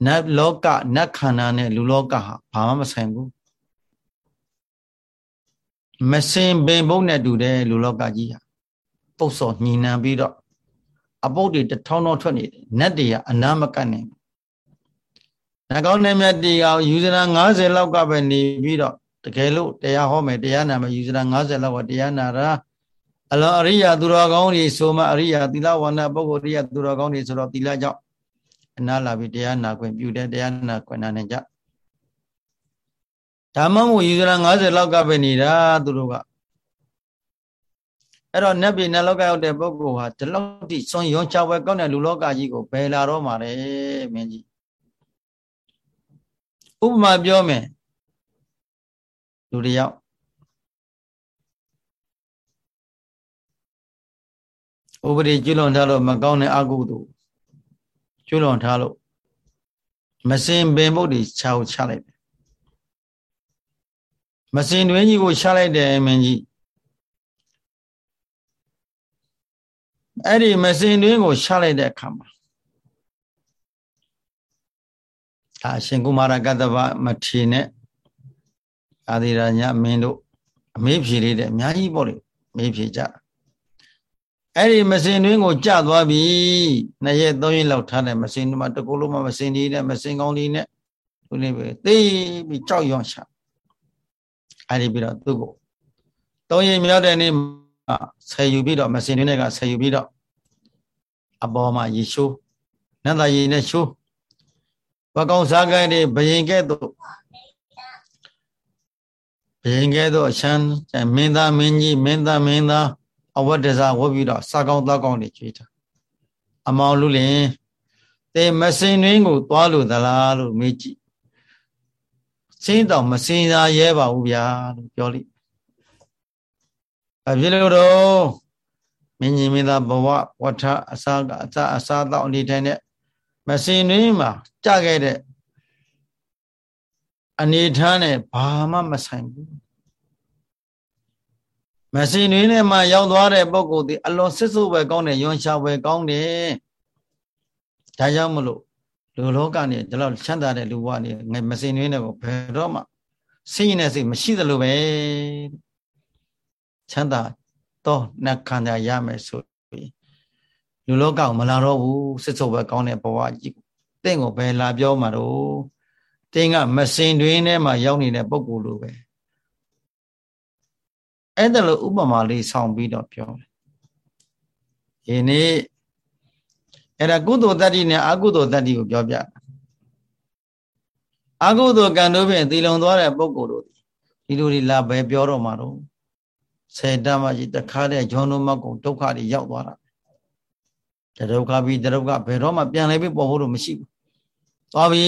[SPEAKER 1] နတ်လောကနတ်ခန္ဓာနဲ့လူလောကဟာဘာမှမဆိုင်ဘူးမစင်ပင်ဘုံနဲ့တူတယ်လူလောကကြီးဟာပုတ်စော်ညီနံပြီးတော့ အပုတ်တွေတထောင်းထောင်းထွက်နေတယ်နတ်တွေကအနာမကတ်နိုင်ဘူးနှကောင်းနဲ့မြတ်တီကောင်ယူဇနာ90လောက်ကပဲနေပြီးတော့တကယ်လို့တရားဟောမယ်တရားနာမယ်ယူဇနာ90လောက်ကတရားနာတာအလောအရိယာသူတော်ကောင်းတွေဆိုမှအရိယာသီလဝန္ဒပုဂ္ဂိုလ်ရိယာသူတော်ကောင်းတွေဆိုတော့သီလကြောင့်အနာလာပြီးတရားနာခွင့်ပြုတယ်တရားနာခွင့်နာနေကြဓမ္မမို့ယူဇနာ90လောက်ကပဲနေတာသူတို့က အဲ့တော့နတ်ပြည်နတ်လောကရောက်တဲ့ပုဂ္ဂိုလ်ဟာဒီလောက်ထိစွန့်ရွံ့ချဝဲကောင်းတဲ့လူလောကကြီးကိုဘယ်လာတော့မှာလဲမင်းကြီးဥပမာပြောမယ်လူတယောက်ဥပဒေကျွလွန်ထားလို့မကောင်းတဲ့အကုသို့ကျွလွန်ထားလို့မစင်ပင်ဘုတ်တွေခြောက်ချလိုက်တယ်မစင်တွင်ကြီးကိုချလိုက်တယ်မင်းကြီး အဲ့ဒီမစင်တွင်ကိုချလိုက်တဲ့အခါမှာဒါရှင်ကုမာရကတ္တဗမထေနဲ့အာဒီရညမင်းတို့အမေးဖြေလေးတဲ့အများကြီးပေါ့လေမေးဖြေကြအဲ့ဒီမစင်တွင်းကိုကြသွားပြီနှစ်ရက်သုံးရက်လောက်ထားတဲ့မစင်မှာတကူလုံးမမစင်ဒီနဲ့မစင်ကောင်းဒီနဲ့သူလေးပဲသိပြီးကြောက်ရွံ့ချအဲ့ဒီပြီးတော့သူ့ကိုသုံးရက်မြောက်တဲ့နေ့မှာ ဆယ်ယူပြီးတော့မစင်တွင်းကဆယ်ယူပြီးတော့အပေါ်မှာရေရှိုးနတ်သားရေနဲ့ရှိုးဘကောင်စားကိုင်းတွေဘယင်ကဲ့သို့ဘယင်ကဲ့သို့အချမ်းမင်းသားမင်းကြီးမင်းသားမင်းသားအဝတ်တစားဝတ်ပြီးတော့စားကောင်းသောကောင်းတွေကြွေးတာအမောင်လူလင်တေမစင်တွင်ကိုသွားလို့သလားလို့မေးကြည့်စင်းတော်မစင်သာရဲပါဘူးဗျာလို့ပြောလိုက် အဖြစ်လို့တော့မင်းကြီးမင်းသားဘဝဝဋ္ဌအစာအစာအစာတော့အနေထိုင်တဲ့မစင်တွင်မှာကြခဲ့တဲ့အနေထားနဲ့ဘာမှမဆိုင်ဘူးမစင်တွင်ထဲမှာရောက်သွားတဲ့ပုဂ္ဂိုလ်ဒီအလွန်စစ်စုပ်ပဲကောင်းတယ်ယွန်ရှာပဲကောင်းတယ်ဒါကြောင့်မလို့လူလောကနေဒီလောက်ချမ်းသာတဲ့လူဘဝနေမစင်တွင်တဲ့ကိုဘယ်တော့မှစိတ်နဲ့စိတ်မရှိသလိုပဲ ချမ်းသာတော့နှက်ခံရရမယ်ဆိုပြီးလူလောကကိုမလာတော့ဘူးစစ်စုပ်ပဲကောင်းတဲ့ဘဝကြီးတင့်ကိုဘယ်လာပြောမှာတော့တင်းကမစင်တွင်ထဲမှာရောက်နေတဲ့ပုံကိုယ်လိုပဲအဲ့ဒါလိုဥပမာလေးဆောင်းပြီးတော့ပြောတယ်ဒီနေ့အဲ့ဒါကုသိုလ်တတ္တိနဲ့အကုသိုလ်တတ္တိကိုပြောပြအကုသိုလ်ကံတို့ဖြင့်တည်လုံသွားတဲ့ပုံကိုယ်တို့ဒီလိုဒီလာပဲပြောတော့မှာတော့ ဆေတမကြီးတခါတဲ့ဂျွန်တို့မကုံဒုက္ခတွေရောက်သွားတာတဒုက္ခပြီးတဒုက္ခဘယ်တော့မှပြန်လဲပြီးပေါ်ဖို့တော့မရှိဘူးသွားပြီ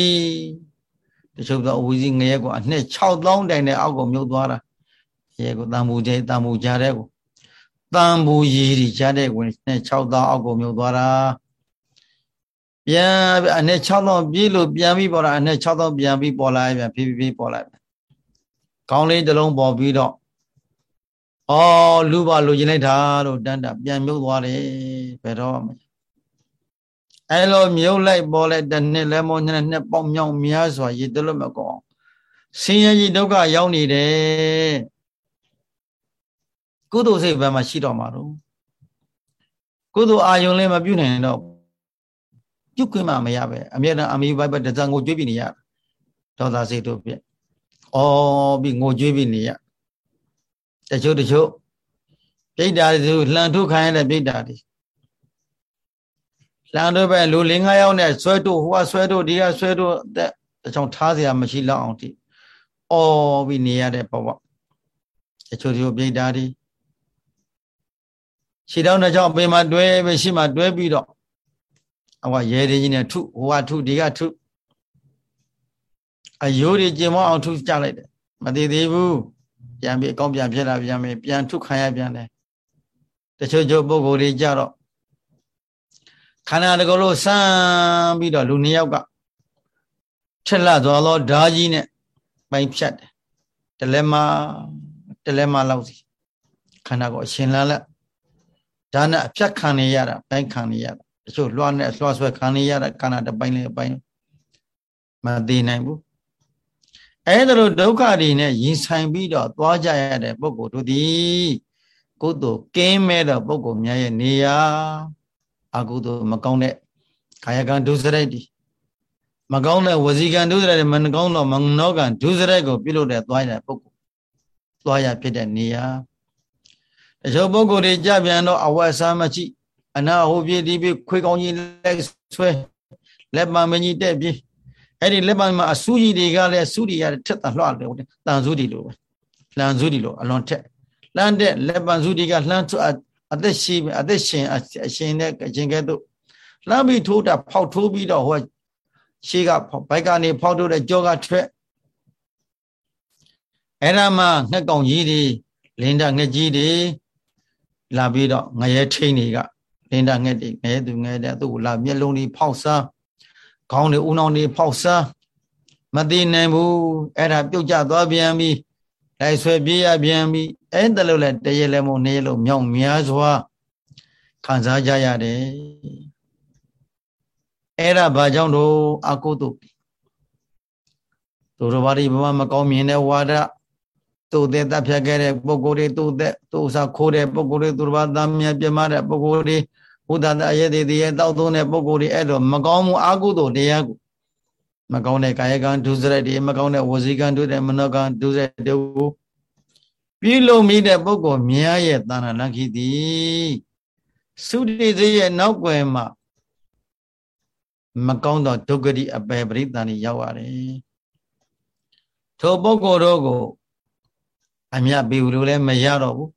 [SPEAKER 1] တချို့သောအဝီစီငရဲကအနှစ်6000တိုင်နဲ့အောက်ကိုမြုပ်သွားတာရဲကိုတန်ဘူးကျဲတန်ဘူးကြားတဲ့ကိုတန်ဘူးရည်ရီကြားတဲ့ကိုနှစ်6000အောက်ကိုမြုပ်သွားတာပြန်အနှစ်6000ပြေးလို့ပြန်ပြီးပေါ်လာအနှစ်6000ပြန်ပြီးပေါ်လာပြန်ဖြည်းဖြည်းပေါ်လာပြန်ကောင်းလေးတစ်လုံးပေါ်ပြီးတော့ အော်လူပါလူကျင်လိုက်တာလို့တန်းတာပြန်မြုပ်သွားတယ်ဘယ်တော့မှအဲလိုမြုပ်လိုက်ပေါ်လိုက်တစ်နှစ်လဲမောနှစ်နှစ်ပေါက်မြောင်များစွာရည်တလို့မကောင်းဆင်းရဲကြီးဒုက္ခရောက်နေတယ်ကုသိုလ်စိတ်ဘယ်မှာရှိတော့မှာတော့ကုသိုလ်အာယုံလည်းမပြုနိုင်တော့ပြုခွင့်မှမရပဲအမြဲတမ်းအမိဘိုက်ဘတဇံကိုကြွေးပြီးနေရဒေါသစိတ်တို့ပြဩပြီးငိုကြွေးပြီးနေရ တချို့တချို့ပြိတ္တာတွေလှန်ထုတ်ခိုင်းရတဲ့ပြိတ္တာတွေလှန်ထုတ်ပဲလူ၄၅ယောက်နဲ့ဆွဲတို့ဟိုကဆွဲတို့ဒီကဆွဲတို့တဲ့တချောင်းထားเสียမရှိလောက်အောင်တိဩပြီးနေရတဲ့ဘဝတချို့တချို့ပြိတ္တာတွေခြေတောင်းတစ်ချောင်းပေမှာတွဲပဲရှိမှတွဲပြီးတော့အဝရဲတွေကြီးနဲ့ထုဟိုကထုဒီကထုအယိုးတွေကျင်မအောင်ထုကြလိုက်တယ်မသေးသေးဘူး ပြန်ပြီးအကောင်းပြန်ဖြစ်လာပြန်ပြီပြန်ထုခံရပြန်တယ်တချို့ချို့ပုံကိုယ်တွေကြတော့ခန္ဓာတကောလို့စမ်းပြီးတော့လူနှစ်ယောက်ကထက်လာသွားတော့ဓာကြီးနဲ့ပိုင်ဖြတ်တယ်တလဲမတလဲမလောက်စီခန္ဓာကိုအရှင်လန်းလက်ဒါနဲ့အဖြတ်ခံနေရတာပိုင်းခံနေရတာတချို့လွှမ်းနဲ့လွှမ်းဆွဲခံနေရတာခန္ဓာတစ်ပိုင်းလေးအပိုင်းမသိနိုင်ဘူး အဲဒါလိုဒုက္ခတွေနဲ့ရင်ဆိုင်ပြီးတော့သွားကြရတဲ့ပုဂ္ဂိုလ်တို့သည်ကုသိုလ်ကင်းမဲ့တဲ့ပုဂ္ဂိုလ်များရဲ့နေရာအကုသိုလ်မကောင်းတဲ့ကာယကံဒုစရိုက်တွေမကောင်းတဲ့ဝစီကံဒုစရိုက်တွေမကောင်းတော့မနောကံဒုစရိုက်ကိုပြုလုပ်တဲ့သွားရတဲ့ပုဂ္ဂိုလ်သွားရဖြစ်တဲ့နေရာတချို့ပုဂ္ဂိုလ်တွေကြပြန်တော့အဝတ်စားမရှိအနာဟိုပြေးဒီပြေးခွေးကောင်းကြီးလက်ဆွဲလက်ပံမကြီးတက်ပြေး အဲ့ဒီလက်ပံမှာအဆူကြီးတွေကလည်းဆူတွေရထက်တလွှတယ်တန်ဆူတွေလိုပဲလန်ဆူတွေလိုအလွန်ထက်လှမ်းတဲ့လက်ပံဆူတွေကလှမ်းအသက်ရှိအသက်ရှင်အရှင်တဲ့အရှင်ကဲ့သို့လှမ်းပြီးထိုးတာဖောက်ထိုးပြီးတော့ဟိုရှေးကဘိုက်ကနေဖောက်ထိုးတဲ့ကြောကထွက်အဲ့ဒါမှငှက်ကောင်ကြီးတွေလင်းတာငှက်ကြီးတွေလာပြီးတော့ငရဲထိန်တွေကလင်းတာငှက်တွေငရဲသူငရဲတဲ့သူ့ကိုလာမျက်လုံးတွေဖောက်စား ခေါင်းတွေဦးနှောင်းတွေဖောက်စားမသိနိုင်ဘူးအဲ့ဒါပြုတ်ကျသွားပြန်ပြီးလိုက်ဆွဲပြေးရပြန်ပြီးအဲ့ဒါလို့လဲတရေလဲမို့နေလို့မြောက်များစွာခံစားကြရတယ်အဲ့ဒါဘာကြောင့်တော့အကုသို့သူတို့ဘာဒီဘဝမကောင်းမြင်တဲ့ဝါဒသူ့တဲ့တပ်ဖြတ်ခဲ့တဲ့ပုဂ္ဂိုလ်တွေသူ့တဲ့သူ့စားခိုးတဲ့ပုဂ္ဂိုလ်တွေသူတို့ဘာသားမြတ်ပြမတဲ့ပုဂ္ဂိုလ်တွေ ဘုဒ္ဓတအယေတိတည်းတောက်သုံးတဲ့ပုဂ္ဂိုလ်တွေအဲ့တော့မကောင်းမှုအာကုသို့တရားကိုမကောင်းတဲ့ကာယကံဒုစရိုက်တွေမကောင်းတဲ့ဝစီကံဒုတဲ့မနောကံဒုစရိုက်တွေကိုပြုလုပ်မိတဲ့ပုဂ္ဂိုလ်မြားရဲ့တာဏလခိတိသုတိစေရဲ့နောက်ွယ်မှာမကောင်းသောဒုက္ခတိအပေပရိသန်ကြီးရောက်ရတယ်ထိုပုဂ္ဂိုလ်တို့ကို အမြတ်ပေးဘူးလို့လည်းမရတော့ဘူး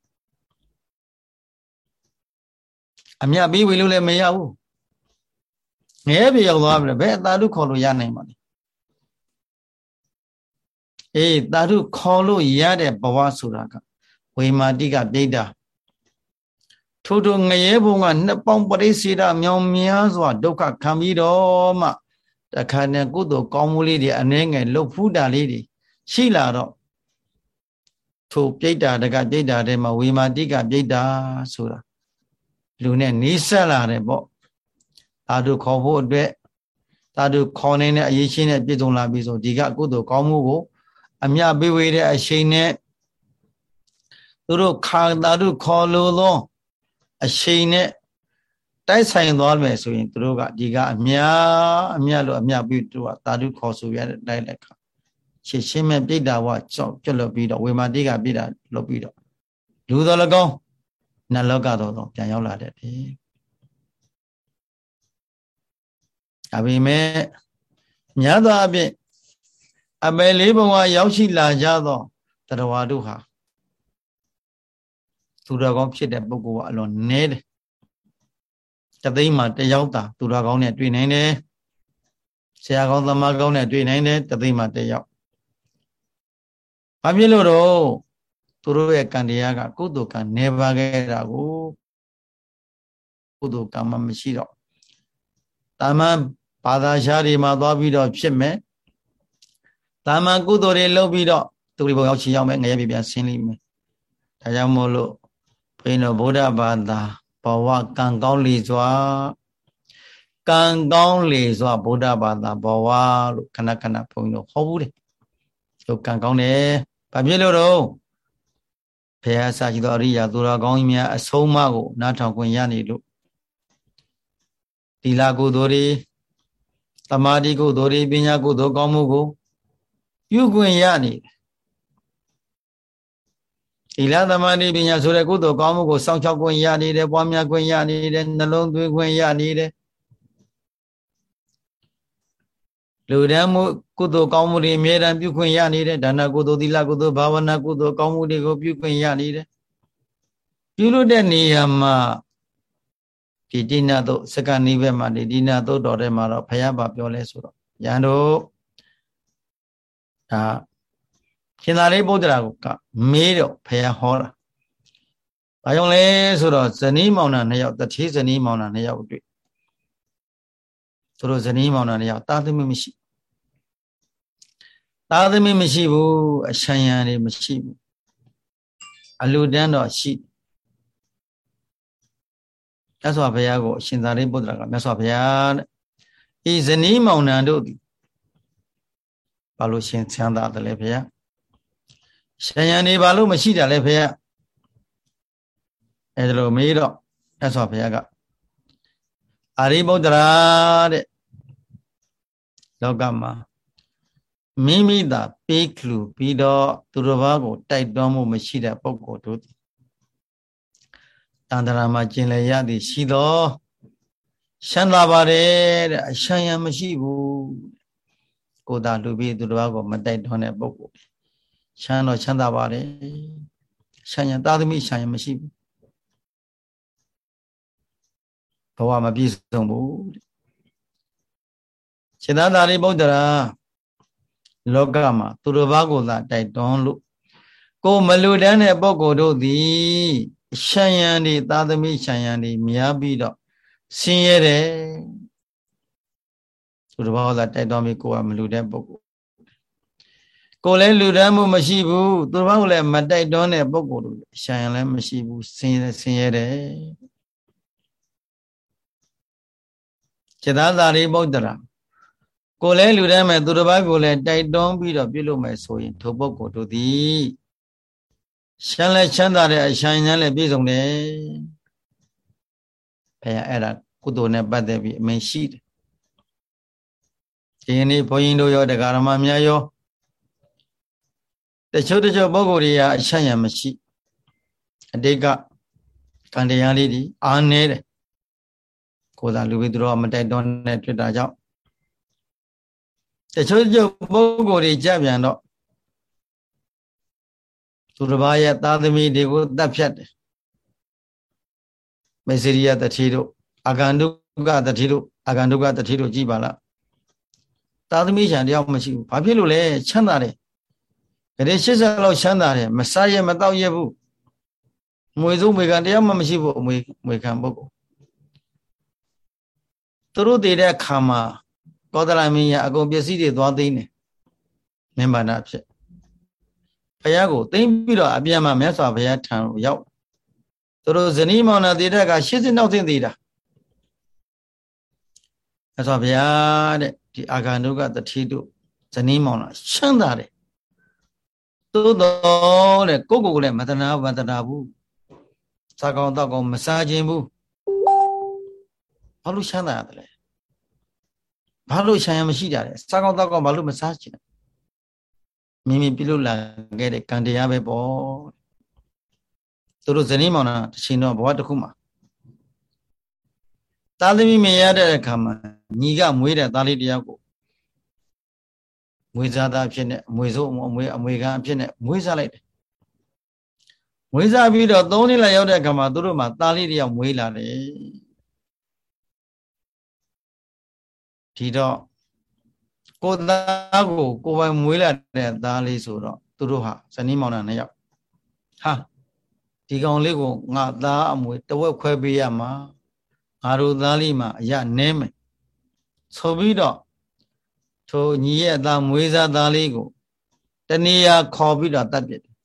[SPEAKER 1] အမြတ်ပေးဘူးလို့လည်းမရဘူးငဲပြေရောက်သွားပြီဘယ်အသာဓုခေါ်လို့ရနိုင်မှာလဲအေးသာဓုခေါ်လို့ရတဲ့ဘဝဆိုတာကဝေမာတိကပြိတ္တာထို့ထိုငရဲဘုံကနှစ်ပေါင်းပရိစေဒမြောင်များစွာဒုက္ခခံပြီးတော့မှတခါနဲ့ကုသိုလ်ကောင်းမှုလေးတွေအနှဲငယ်လှုပ်ဖူးတာလေးတွေရှိလာတော့ထိုပြိတ္တာတကပြိတ္တာထဲမှာဝေမာတိကပြိတ္တာဆိုတာ လူနဲ့နီးစပ်လာတယ်ပေါ့သာဓုခေါ်ဖို့အတွက်သာဓုခေါ်နေတဲ့အရေးချင်းနဲ့ပြည့်စုံလာပြီဆိုဒီကကုသိုလ်ကောင်းမှုကိုအမြပေးဝေတဲ့အချိန်နဲ့သူတို့ခါသာဓုခေါ်လို့သောအချိန်နဲ့တိုက်ဆိုင်သွားမယ်ဆိုရင်သူတို့ကဒီကအမြအမြလို့အမြပြီးသူကသာဓုခေါ်ဆိုရတဲ့တိုက်လက်ခါရှင်းရှင်းမဲ့ပြိတ္တာဝကြောက်ပြတ်လို့ပြီးတော့ဝေမာတိကပြိတ္တာလုပ်ပြီးတော့လူတော်၎င်း နတ်လောကတော်တော့ပြန်ရောက်လာတတ်တယ်အဘိမဲ့များသောအားဖြင့်အပယ်လေးဘဝရောက်ရှိလာကြသောတရားတို့ဟာသူတော်ကောင်းဖြစ်တဲ့ပုဂ္ဂိုလ်ကအလွန်နည်းတယ်တသိန်းမှာတယောက်သာသူတော်ကောင်းနဲ့တွေ့နိုင်တယ်ဆရာကောင်းသမားကောင်းနဲ့တွေ့နိုင်တယ်တသိန်းမှာတယောက်ဘာဖြစ်လို့တော့ သူတို့ရဲ့ကံတရားကကုသိုလ်ကံနေပါခဲ့တာကိုကုသိုလ်ကံမှမရှိတော့တာမန်ဘာသာရှားတွေမှာသွားပြီးတော့ဖြစ်မယ်တာမန်ကုသိုလ်တွေလုပ်ပြီးတော့သူတွေဘုံရောက်ချင်ရောက်မယ်ငရဲပြပြန်ဆင်းလိမ့်မယ်ဒါကြောင့်မို့လို့ဘုန်းတော်ဗုဒ္ဓဘာသာဘဝကံကောင်းလေစွာကံကောင်းလေစွာဗုဒ္ဓဘာသာဘဝလို့ခဏခဏဘုန်းတော်ဟောဘူးတယ်ရုပ်ကံကောင်းတယ်ဘာဖြစ်လို့တော့ ဘုရားစာရှိသောအရိယာသူတော်ကောင်းကြီးများအဆုံးအမကိုနားထောင်ခွင့်ရနေလို့သီလကုသိုလ်တွေတမာတိကုသိုလ်တွေပညာကုသိုလ်ကောင်းမှုကိုပြုခွင့်ရနေတယ်သီလသမာဓိပညာဆိုတဲ့ကုသိုလ်ကောင်းမှုကိုစောင့်ရှောက်ခွင့်ရနေတယ်ပွားများခွင့်ရနေတယ်နှလုံးသွင်းခွင့်ရနေတယ် လူတန်းမှုကုသိုလ်ကောင်းမှုတွေအမြဲတမ်းပြုခွင့်ရနေတယ်ဒါနကုသိုလ်သီလကုသိုလ်ဘာဝနာကုသိုလ်ကောင်းမှုတွေကိုပြုခွင့်ရနေတယ်ပြုလို့တဲ့နေရာမှာဒီဒိနာတို့စကနိဘက်မှာဒီဒိနာတို့တော်တဲ့မှာတော့ဘုရားဘာပြောလဲဆိုတော့ယန္တို့ဒါရှင်သာရိပုတ္တရာကမေးတော့ဘုရားဟောတာဘာကြောင့်လဲဆိုတော့ဇနီးမောင်နှံနှစ်ယောက်တတိဇနီးမောင်နှံနှစ်ယောက်တွေ့သူတို့ဇနီးမောင်နှံနှစ်ယောက်တာသမီးမရှိ တာသမီးမရှိဘူးအရှံရံတွေမရှိဘူးအလူတန်းတော့ရှိမြတ်စွာဘုရားကိုအရှင်သာရိပုတ္တရာကမြတ်စွာဘုရားတဲ့ဤဇနီးမောင်နှံတို့သည်ဘာလို့ရှင်ချမ်းသာတယ်လဲဘုရားရှံရံနေဘာလို့မရှိတာလဲဘုရားအဲဒါလိုမေးတော့မြတ်စွာဘုရားကအာရိပုတ္တရာတဲ့လောကမှာ မိမိသာပေးခလူပြီးတော့သူတစ်ပါးကို တိုက်တွန်းမှုမရှိတဲ့ပုဂ္ဂိုလ်တို့တန်တရာမှာကျင်လည်ရသည်ရှိသောရှမ်းသာပါတယ်တဲ့အရှမ်းရမရှိဘူးကိုသာလူပြီးသူတစ်ပါးကိုမတိုက်တွန်းတဲ့ပုဂ္ဂိုလ်ရှမ်းတော့ချမ်းသာပါတယ်ရှမ်းရသာသမီရှမ်းရမရှိဘူးဘဝမပြည့်စုံဘူးစေတသာရိပုတ္တရာ လောကမှာသူတစ်ပါးကိုသာတိုက်တွန်းလို့ကိုမလူတန်းတဲ့ပုဂ္ဂိုလ်တို့သည်ရှံရံတွေသာသမီရှံရံတွေများပြီးတော့ဆင်းရဲတယ်သူတစ်ပါးကသာတိုက်တွန်းပြီးကိုကမလူတဲ့ပုဂ္ဂိုလ်ကိုလည်းလူတန်းမှုမရှိဘူးသူတစ်ပါးကလည်းမတိုက်တွန်းတဲ့ပုဂ္ဂိုလ်တို့ရှံရံလည်းမရှိဘူးဆင်းရဲဆင်းရဲတယ်စေတသာရိပုတ္တရာ ကိုလည်းလူတန်းမဲ့သူတစ်ပါးကိုလည်းတိုက်တွန်းပြီးတော့ပြုလုပ်မယ်ဆိုရင်ထိုပုဂ္ဂိုလ်တို့သည်ရှမ်းလဲချမ်းသာတဲ့အရှိန်နဲ့လည်းပြည့်စုံတယ်ဘုရားအဲ့ဒါကုသိုလ်နဲ့ပတ်သက်ပြီးအမင်းရှိတယ်ဒီနေ့ဘုန်းကြီးတို့ရောတရားဓမ္မများရောတချို့တချို့ပုဂ္ဂိုလ်တွေကအရှက်ရမရှိအတိတ်ကကံတရားလေးဒီအားနေတယ်ကိုယ်သာလူပြီးသူတို့မတိုက်တွန်းတဲ့တွေ့တာကြောင့် တချို့ကျုပ်ပုဂ္ဂိုလ်တွေကြပြန်တော့သူတစ်ပါးရဲ့သားသမီးတွေကိုတတ်ဖြတ်တယ်မေစရိယတတိတို့အာဂန္တုကတတိတို့အာဂန္တုကတတိတို့ကြည်ပါလားသားသမီးချံတယောက်မရှိဘူးဘာဖြစ်လို့လဲချမ်းသာတယ်ကြတဲ့80လောက်ချမ်းသာတယ်မစားရမတော့ရဘူးမွေစုံမွေခံတယောက်မှမရှိဘူးအမွေမွေခံပုဂ္ဂိုလ်သူတို့တည်တဲ့ခါမှာ ကောသလမင်းရအကုန်ပစ္စည်းတွေသွားသိမ်းတယ်မင်းဘာနာဖြစ်ဘုရားကိုသိမ်းပြီးတော့အပြန်မှာမြတ်စွာဘုရားထံကိုရောက်သူတို့ဇနီးမောင်နှံတည်တဲ့က80နောက်သိမ့်သေးတာမြတ်စွာဘုရားတဲ့ဒီအာဂန္တုကတတိတို့ဇနီးမောင်နှံရှမ်းသာတယ်သို့တော်တဲ့ကိုကိုကိုလည်းမတနာဝတနာဘူးစားကောင်းတောက်ကောင်းမစားခြင်းဘူးဘာလို့ရှမ်းသာရတယ်လဲ ဘာလို့ရှာရမရှိကြတယ်စားကောင်းတောက်ကောင်းဘာလို့မစားချင်မိမိပြုလုပ်လာခဲ့တဲ့ကံတရားပဲပေါ့သူတို့ဇနီးမောင်နှံတစ်ချိန်တော့ဘဝတစ်ခုမှာသားသမီးမရတဲ့အခါမှာညီကမွေးတဲ့သားလေးတယောက်ကိုမွေးစားသားဖြစ်နေအမွေစိုးအမွေအမွေခံအဖြစ်နဲ့မွေးစားလိုက်တယ်မွေးစားပြီးတော့၃နှစ်လောက်ရောက်တဲ့အခါမှာသူတို့မှာသားလေးတယောက်မွေးလာတယ် ဒီတော့ကိုသားကိုကိုပိုင်မွေးလာတဲ့သားလေးဆိုတော့သူတို့ဟာဇနီးမောင်နှံနှစ်ယောက်ဟာဒီကောင်လေးကိုငါသားအမွေတဝက်ခွဲပေးရမှာငါတို့သားလေးမှာအရနဲမယ်ဆိုပြီးတော့ထိုညီရဲ့သားမွေးစားသားလေးကိုတနေရာခေါ်ပြီးတော့တတ်ပြစ်တယ်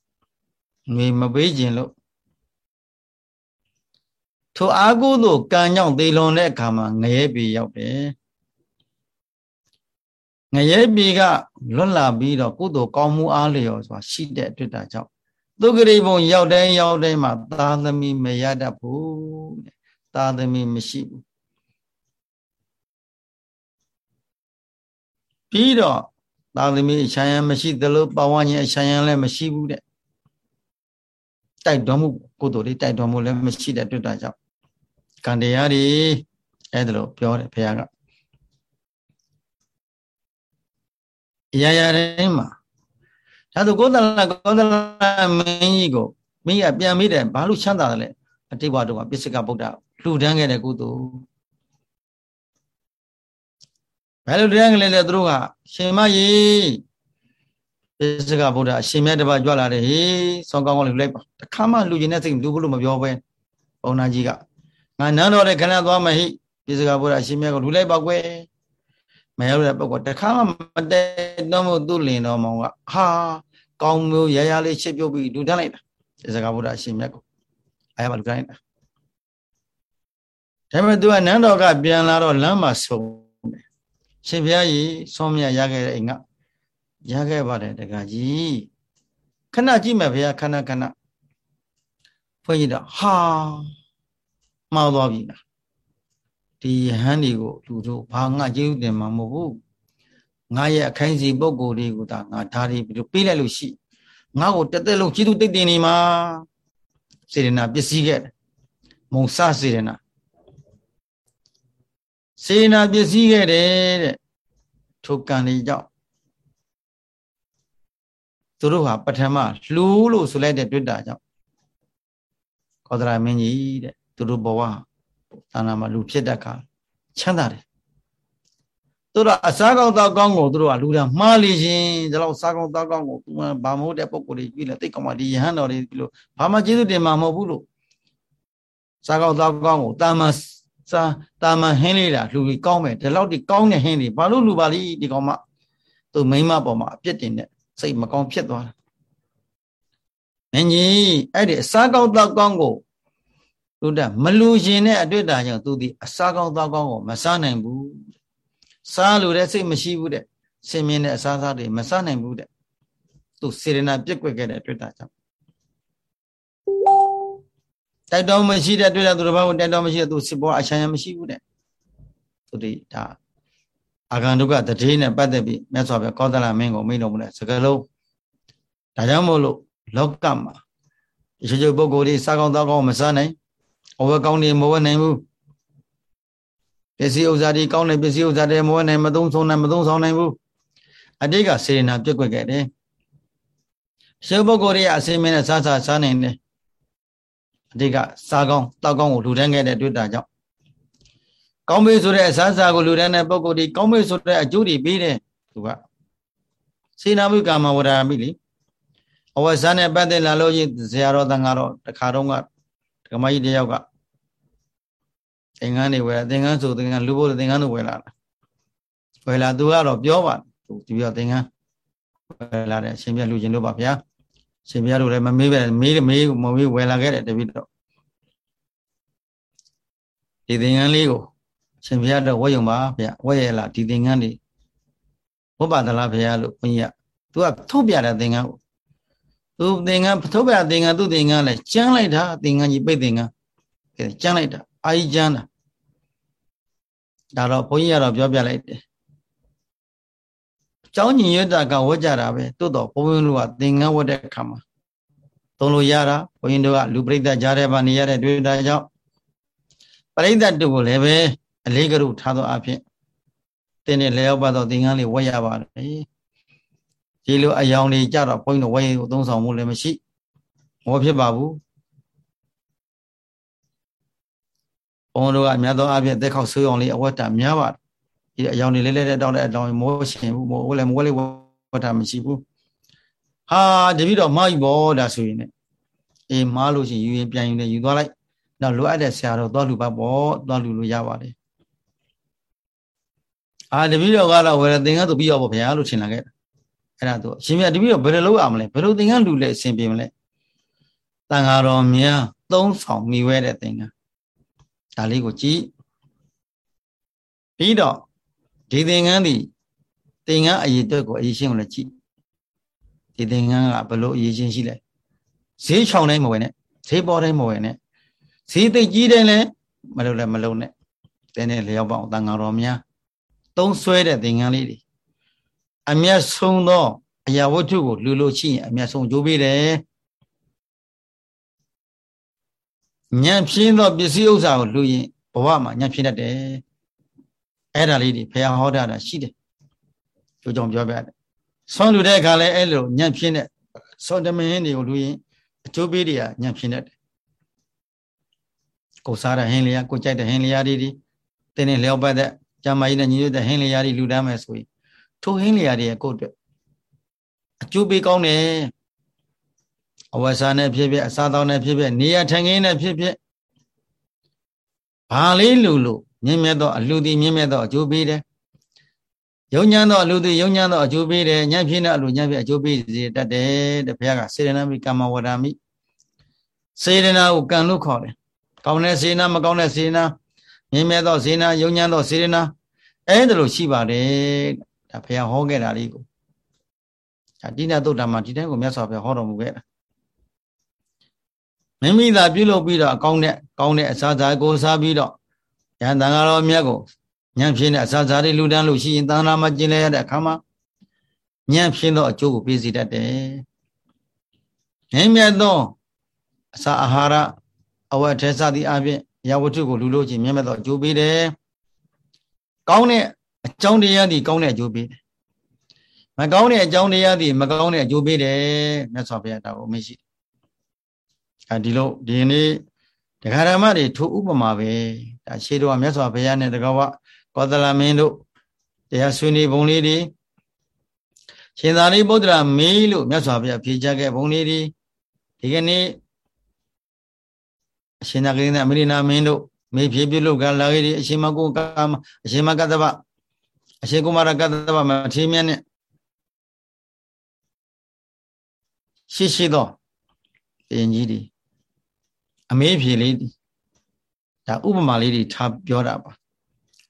[SPEAKER 1] ငွေမပေးခြင်းလို့ထိုအာကုသို့ကံကြောင့်သေလွန်တဲ့အခါမှာငရဲပြေရောက်တယ် ငရဲပြေကလွတ်လာပြီးတော့ကုသိုလ်ကောင်းမှုအားလျော်ဆိုတာရှိတဲ့အတွက်ဒါကြောင့်သုခရိဘုံရောက်တိုင်းရောက်တိုင်းမှာသာသမီမရတတ်ဘူးတဲ့သာသမီမရှိဘူးပြီးတော့သာသမီအချမ်းရမရှိသလိုပဝန်းကျင်အချမ်းရလည်းမရှိဘူးတဲ့တိုက်တော်မှုကုသိုလ်တွေတိုက်တော်မှုလည်းမရှိတဲ့အတွက်ဒါကြောင့်ကံတရားတွေအဲ့ဒါလို့ပြောတယ်ဘုရားက အရာရာတိုင်းမှာဒါဆိုကိုသလကိုသလမင်းကြီးကိုမင်းကပြန်မိတယ်ဘာလို့ချမ်းသာတယ်လဲအတိတ်ဘဝတုန်းကပစ္စကဗုဒ္ဓလှူဒန်းခဲ့တဲ့ကုသိုလ်ဘယ်လိုတရားကလေးလဲသူတို့ကရှင်မကြီးပစ္စကဗုဒ္ဓအရှင်မြတ်တပါကြွလာတယ်ဟေးဆောင်းကောင်းကောင်းလေးလိုက်ပါတခါမှလူကျင်တဲ့စိတ်လူဘလို့မပြောပဲဘုံနာကြီးကငါနန်းတော်တဲ့ခဏသွားမဟိပစ္စကဗုဒ္ဓအရှင်မြတ်ကိုလူလိုက်ပါကွယ် မရောက်တဲ့ပုဂ္ဂိုလ်တခါမှမတည့်တော့မို့သူ့လင်တော်မောင်ကဟာကောင်းမျိုးရရလေးချစ်ပြုတ်ပြီးလူတန်းလိုက်တာပစ္စကဗုဒ္ဓအရှင်မြတ်ကိုအားရပါလူတန်းလိုက်တာဒါပေမဲ့သူကနန်းတော်ကပြန်လာတော့လမ်းမှာဆုံးရှင်ဘုရားကြီးဆုံးမြတ်ရခဲ့တဲ့အိမ်ကရခဲ့ပါတယ်တကကြီးခဏကြည့်မယ်ဘုရားခဏခဏဘုန်းကြီးတော့ဟာမှားသွားပြီလား ဒီယဟန်ဒီကိုလူတို့ဘာငါကျေးဇူးတင်မှာမဟုတ်ဘူးငါရဲ့အခိုင်စီပုံကိုယ်လေးကိုဒါငါဓာရီပြီးတော့ပေးလိုက်လို့ရှိငါ့ကိုတက်တက်လုံးကျေးဇူးတိတ်တင်နေမှာစေရနာပစ္စည်းခဲ့မုံစစေရနာစေနာပစ္စည်းခဲ့တယ်တဲ့ထိုကံလေးကြောင့်သူတို့ဟာပထမလှူလို့ဆိုလိုက်တဲ့တွေ့တာကြောင့်ကောသရမင်းကြီးတဲ့သူတို့ဘဝ သာနာမှာလူဖြစ်တတ်ခါချမ်းသာတယ်သူတို့အစားကောင်းတောက်ကောင်းကိုသူတို့ကလူတာမှားလေခြင်းဒီလောက်စားကောင်းတောက်ကောင်းကိုသူကဘာမဟုတ်တဲ့ပုံကိုယ်ကြီးပြီလေတိတ်ကောင်းမှဒီယဟန်တော်တွေပြီလို့ဘာမှကျေးဇူးတင်မှာမဟုတ်ဘူးလို့စားကောင်းတောက်ကောင်းကိုတာမန်စာတာမန်ဟင်းလေးတာလူကြီးကောင်းမယ်ဒီလောက်ဒီကောင်းတဲ့ဟင်းတွေဘာလို့လူပါလိဒီကောင်မသူမိမပေါ်မှာအပြစ်တင်တဲ့စိတ်မကောင်းဖြစ်သွားတာမင်းကြီးအဲ့ဒီအစားကောင်းတောက်ကောင်းကို သူတမလူရှင်တဲ့အတွေ့အတာကြောင့်သူဒီအစားကောင်းတောက်ကောင်းကိုမစားနိုင်ဘူးစားလို့တဲ့စိတ်မရှိဘူးတဲ့ဆင်မြင်တဲ့အစားစားတွေမစားနိုင်ဘူးတဲ့သူစေရနာပြက်ကွက်ခဲ့တဲ့အတွေ့အတာကြောင့်တိုက်တော်မရှိတဲ့တွေ့တဲ့သူတစ်ပါးကိုတိုက်တော်မရှိတဲ့သူစစ်ဘောအချမ်းရမရှိဘူးတဲ့သူဒီဒါအာဂန္တုကတတိနဲ့ပတ်သက်ပြီးမြတ်စွာဘုရားကောသလမင်းကိုမိန့်တော်မူတဲ့စကားလုံးဒါကြောင့်မို့လို့လောကမှာရေချိုပုဂ္ဂိုလ်တွေစားကောင်းသောကောင်းမစားနိုင် အဝဲကောင်းတွေမဝဲနိုင်ဘူးပစ္စည်းဥစ္စာတွေကောင်းတဲ့ပစ္စည်းဥစ္စာတွေမဝဲနိုင်မသုံးဆောင်နိုင်မသုံးဆောင်နိုင်ဘူးအတိတ်ကစေနာပြက်ကွက်ခဲ့တယ်ရှုပ်ပုဂ္ဂိုလ်တွေအစင်းမင်းနဲ့စားစားစားနိုင်တယ်အတိတ်ကစားကောင်းတောက်ကောင်းကိုလူတန်းခဲ့တဲ့တွေ့တာကြောင့်ကောင်းမေးဆိုတဲ့အစားအစာကိုလူတန်းတဲ့ပုဂ္ဂိုလ်ဒီကောင်းမေးဆိုတဲ့အကျိုးတွေပေးတယ်သူကစေနာမိကာမဝရမိလीအဝဆန်းနဲ့ပတ်သက်လာလို့ချင်းဇရာတော်တန်ဃာတော်တခါတော့က ဓမ္မကြီးတယောက်ကသင်္ကန်းတွေဝယ်သင်္ကန်းဆိုသင်္ကန်းလူဖို့သင်္ကန်းတို့ဝယ်လာတာဝယ်လာသူကတော့ပြောပါသူဒီပြောသင်္ကန်းဝယ်လာတယ်အရှင်ပြလူချင်းတို့ပါဗျာရှင်ပြတို့လည်းမမေးပဲမေးမေးမမေးဝယ်လာခဲ့တယ်တပိတော့ဒီသင်္ကန်းလေးကိုရှင်ပြတော့ဝယ်ယုံပါဗျာဝယ်ရလားဒီသင်္ကန်းလေးဘုပ္ပသလားဗျာလို့ဘုန်းကြီးကသူကထုတ်ပြတဲ့သင်္ကန်းကို သူသင်္ကန်းထုတ်ပြသင်္ကန်းသူသင်္ကန်းလဲကျန်းလိုက်တာသင်္ကန်းကြီးပိတ်သင်္ကန်းကျန်းလိုက်တာအာကြီးကျန်းတာဒါတော့ဘုန်းကြီးကတော့ပြောပြလိုက်တယ်ကျောင်းညီရတာကဝတ်ကြတာပဲတိုးတော့ဘုန်းကြီးတို့ကသင်္ကန်းဝတ်တဲ့အခါမှာသုံးလို့ရတာဘုန်းကြီးတို့ကလူပရိသတ်ကြားထဲမှာနေရတဲ့တွေ့တာကြောင့်ပရိသတ်တို့ကိုလည်းပဲအလေးကရုထားသောအဖြစ်တင်းနဲ့လျောက်ပါတော့သင်္ကန်းလေးဝတ်ရပါတယ် ဒီလိုအယောင်တွေကြတော့ဘုန်းကြီးတို့ဝတ်ရသုံးဆောင်မှုလည်းမရှိမောဖြစ်ပါဘူးဘုန်းတို့ကအများသောအားဖြင့်သက်ခောက်ဆွေးအောင်လေးအဝတ်တာများပါတယ်ဒီအယောင်တွေလဲလဲတဲ့တောင်းတဲ့အတောင်းမောရှင်ဘူးမောလည်းမောလေးဝတ်တာမရှိဘူးဟာတပည့်တော်မှားပြီပေါ့ဒါဆိုရင်ねအေးမှားလို့ရှိရင်ယူရင်ပြန်ယူနေယူသွားလိုက်နောက်လိုအပ်တဲ့ဆရာတော်သွားလူပါပေါ့သွားလူလို့ရပါတယ်အာတပည့်တော်ကတော့ဝယ်သင်္ကန်းသူပြီးတော့ပေါ့ဗျာလို့ထင်လာခဲ့ အဲ့ဒါသူအရှင်မြတ်တပည့်တော်ဘယ်လိုလုပ်အောင်မလဲဘယ်လိုသင်္ကန်းလူလဲအစဉ်ပြေမလဲတန်ဃာတော်များသုံးဆောင်မိဝဲတဲ့သင်္ကန်းဒါလေးကိုကြည့်ပြီးတော့ဒီသင်္ကန်းဒီသင်္ကန်းအရေးအတွက်ကိုအရေးရှင်းကိုလည်းကြည့်ဒီသင်္ကန်းကဘလို့အရေးရှင်းရှိလဲဈေးချောင်းတိုင်းမဝင်နဲ့ဈေးပေါ်တိုင်းမဝင်နဲ့ဈေးသိကြီးတိုင်းလည်းမလုပ်လည်းမလုပ်နဲ့တင်းနဲ့လျောက်ပေါအောင်တန်ဃာတော်များသုံးဆွဲတဲ့သင်္ကန်းလေးတွေ အမျက်ဆုံးသောအရာဝတ္ထုကိုလူလို့ရှိရင်အမျက်ဆုံးကြိုးပေးတယ်ညံပြင်းသောပစ္စည်းဥစ္စာကိုလူရင်ဘဝမှာညံပြင်းတတ်တယ်အဲ့ဒါလေးတွေဖះဟောတာတာရှိတယ်ကျိုးကြောင့်ပြောပြတယ်ဆွမ်းလူတဲ့အခါလဲအဲ့လိုညံပြင်းတဲ့စောတမင်းတွေကိုလူရင်အကျိုးပေးတွေကညံပြင်းတတ်တယ်ကိုစားတဲ့ဟင်းလျာကိုကြိုက်တဲ့ဟင်းလျာတွေဒီတင်းနေလျောက်ပတ်တဲ့ကျမကြီးနဲ့ညီညွတ်တဲ့ဟင်းလျာတွေလူတန်းမယ်ဆိုရင် ထိုဟင်းလျာတွေရဲ့ကိုယ့်အတွက်အကျိုးပေးကောင်းတယ်အဝဆာနဲ့ဖြစ်ဖြစ်အစားသောက်နဲ့ဖြစ်ဖြစ်နေရထိုင်ခင်းနဲ့ဖြစ်ဖြစ်ဘာလေးလူလို့မြင့်မြတ်သောအလှူသည်မြင့်မြတ်သောအကျိုးပေးတယ်ယုံညံသောအလှူသည်ယုံညံသောအကျိုးပေးတယ်ညံ့ဖြစ်တဲ့အလှူညံ့ဖြစ်အကျိုးပေးစေတတ်တယ်တဲ့ဘုရားကစေရနာမိကမ္မဝဒာမိစေရနာကိုကံလို့ခေါ်တယ်ကောင်းတဲ့စေနာမကောင်းတဲ့စေနာမြင့်မြတ်သောစေနာယုံညံသောစေရနာအဲ့ဒါလိုရှိပါတယ် ဒါဘုရားဟောခဲ့တာလေးကိုဒါတိနာသုတ်တမှာဒီတိုင်းကိုမြတ်စွာဘုရားဟောတော်မူခဲ့တာမိမိသာပြုလုပ်ပြီးတော့အကောင်းတဲ့ကောင်းတဲ့အစားအစာကိုစားပြီးတော့ယဟန်တန်ဃာတော်မြတ်ကိုညံ့ဖြစ်တဲ့အစားအစာတွေလူတန်းလို့ရှိရင်တန်ဃာမှာကျင်လဲရတဲ့အခါမှာညံ့ဖြစ်သောအကျိုးကိုပေးစီတတ်တယ်။ငြိမ့်မြတ်သောအစာအာဟာရအဝတ်ထဲစသည့်အပြင်ရဝတ္ထုကိုလူလို့ချင်းမြတ်မြတ်သောအကျိုးပေးတယ်။ကောင်းတဲ့အ ကြောင်းတရားတွေကောင်းတဲ့အကျိုးပေးတယ်။မကောင်းတဲ့အကြောင်းတရားတွေမကောင်းတဲ့အကျိုးပေးတယ်မြတ်စွာဘုရားတော်ကိုမရှိ။အဲဒီလိုဒီနေ့တရားဓမ္မတွေထိုဥပမာပဲဒါရှေးတော့မြတ်စွာဘုရားနဲ့တကဝကောသလမင်းတို့တရားဆွေးနွေးပုံလေးတွေရှင်သာရိပုတ္တရာမေးလို့မြတ်စွာဘုရားဖြေချခဲ့ပုံလေးတွေဒီကနေ့အရှင်သာကိန်းနဲ့အမေရိနာမင်းတို့မေးဖြေပြုလုပ်ကလာခဲ့တယ်အရှင်မကုကာမအရှင်မကတ္တဗ အရှင်ကုမာရကတ္တဗမထေမြတ်နဲ့ရှိရှိသောတင်ကြီးတွေအမေးဖြေလေးဒါဥပမာလေးတွေထားပြောတာပါ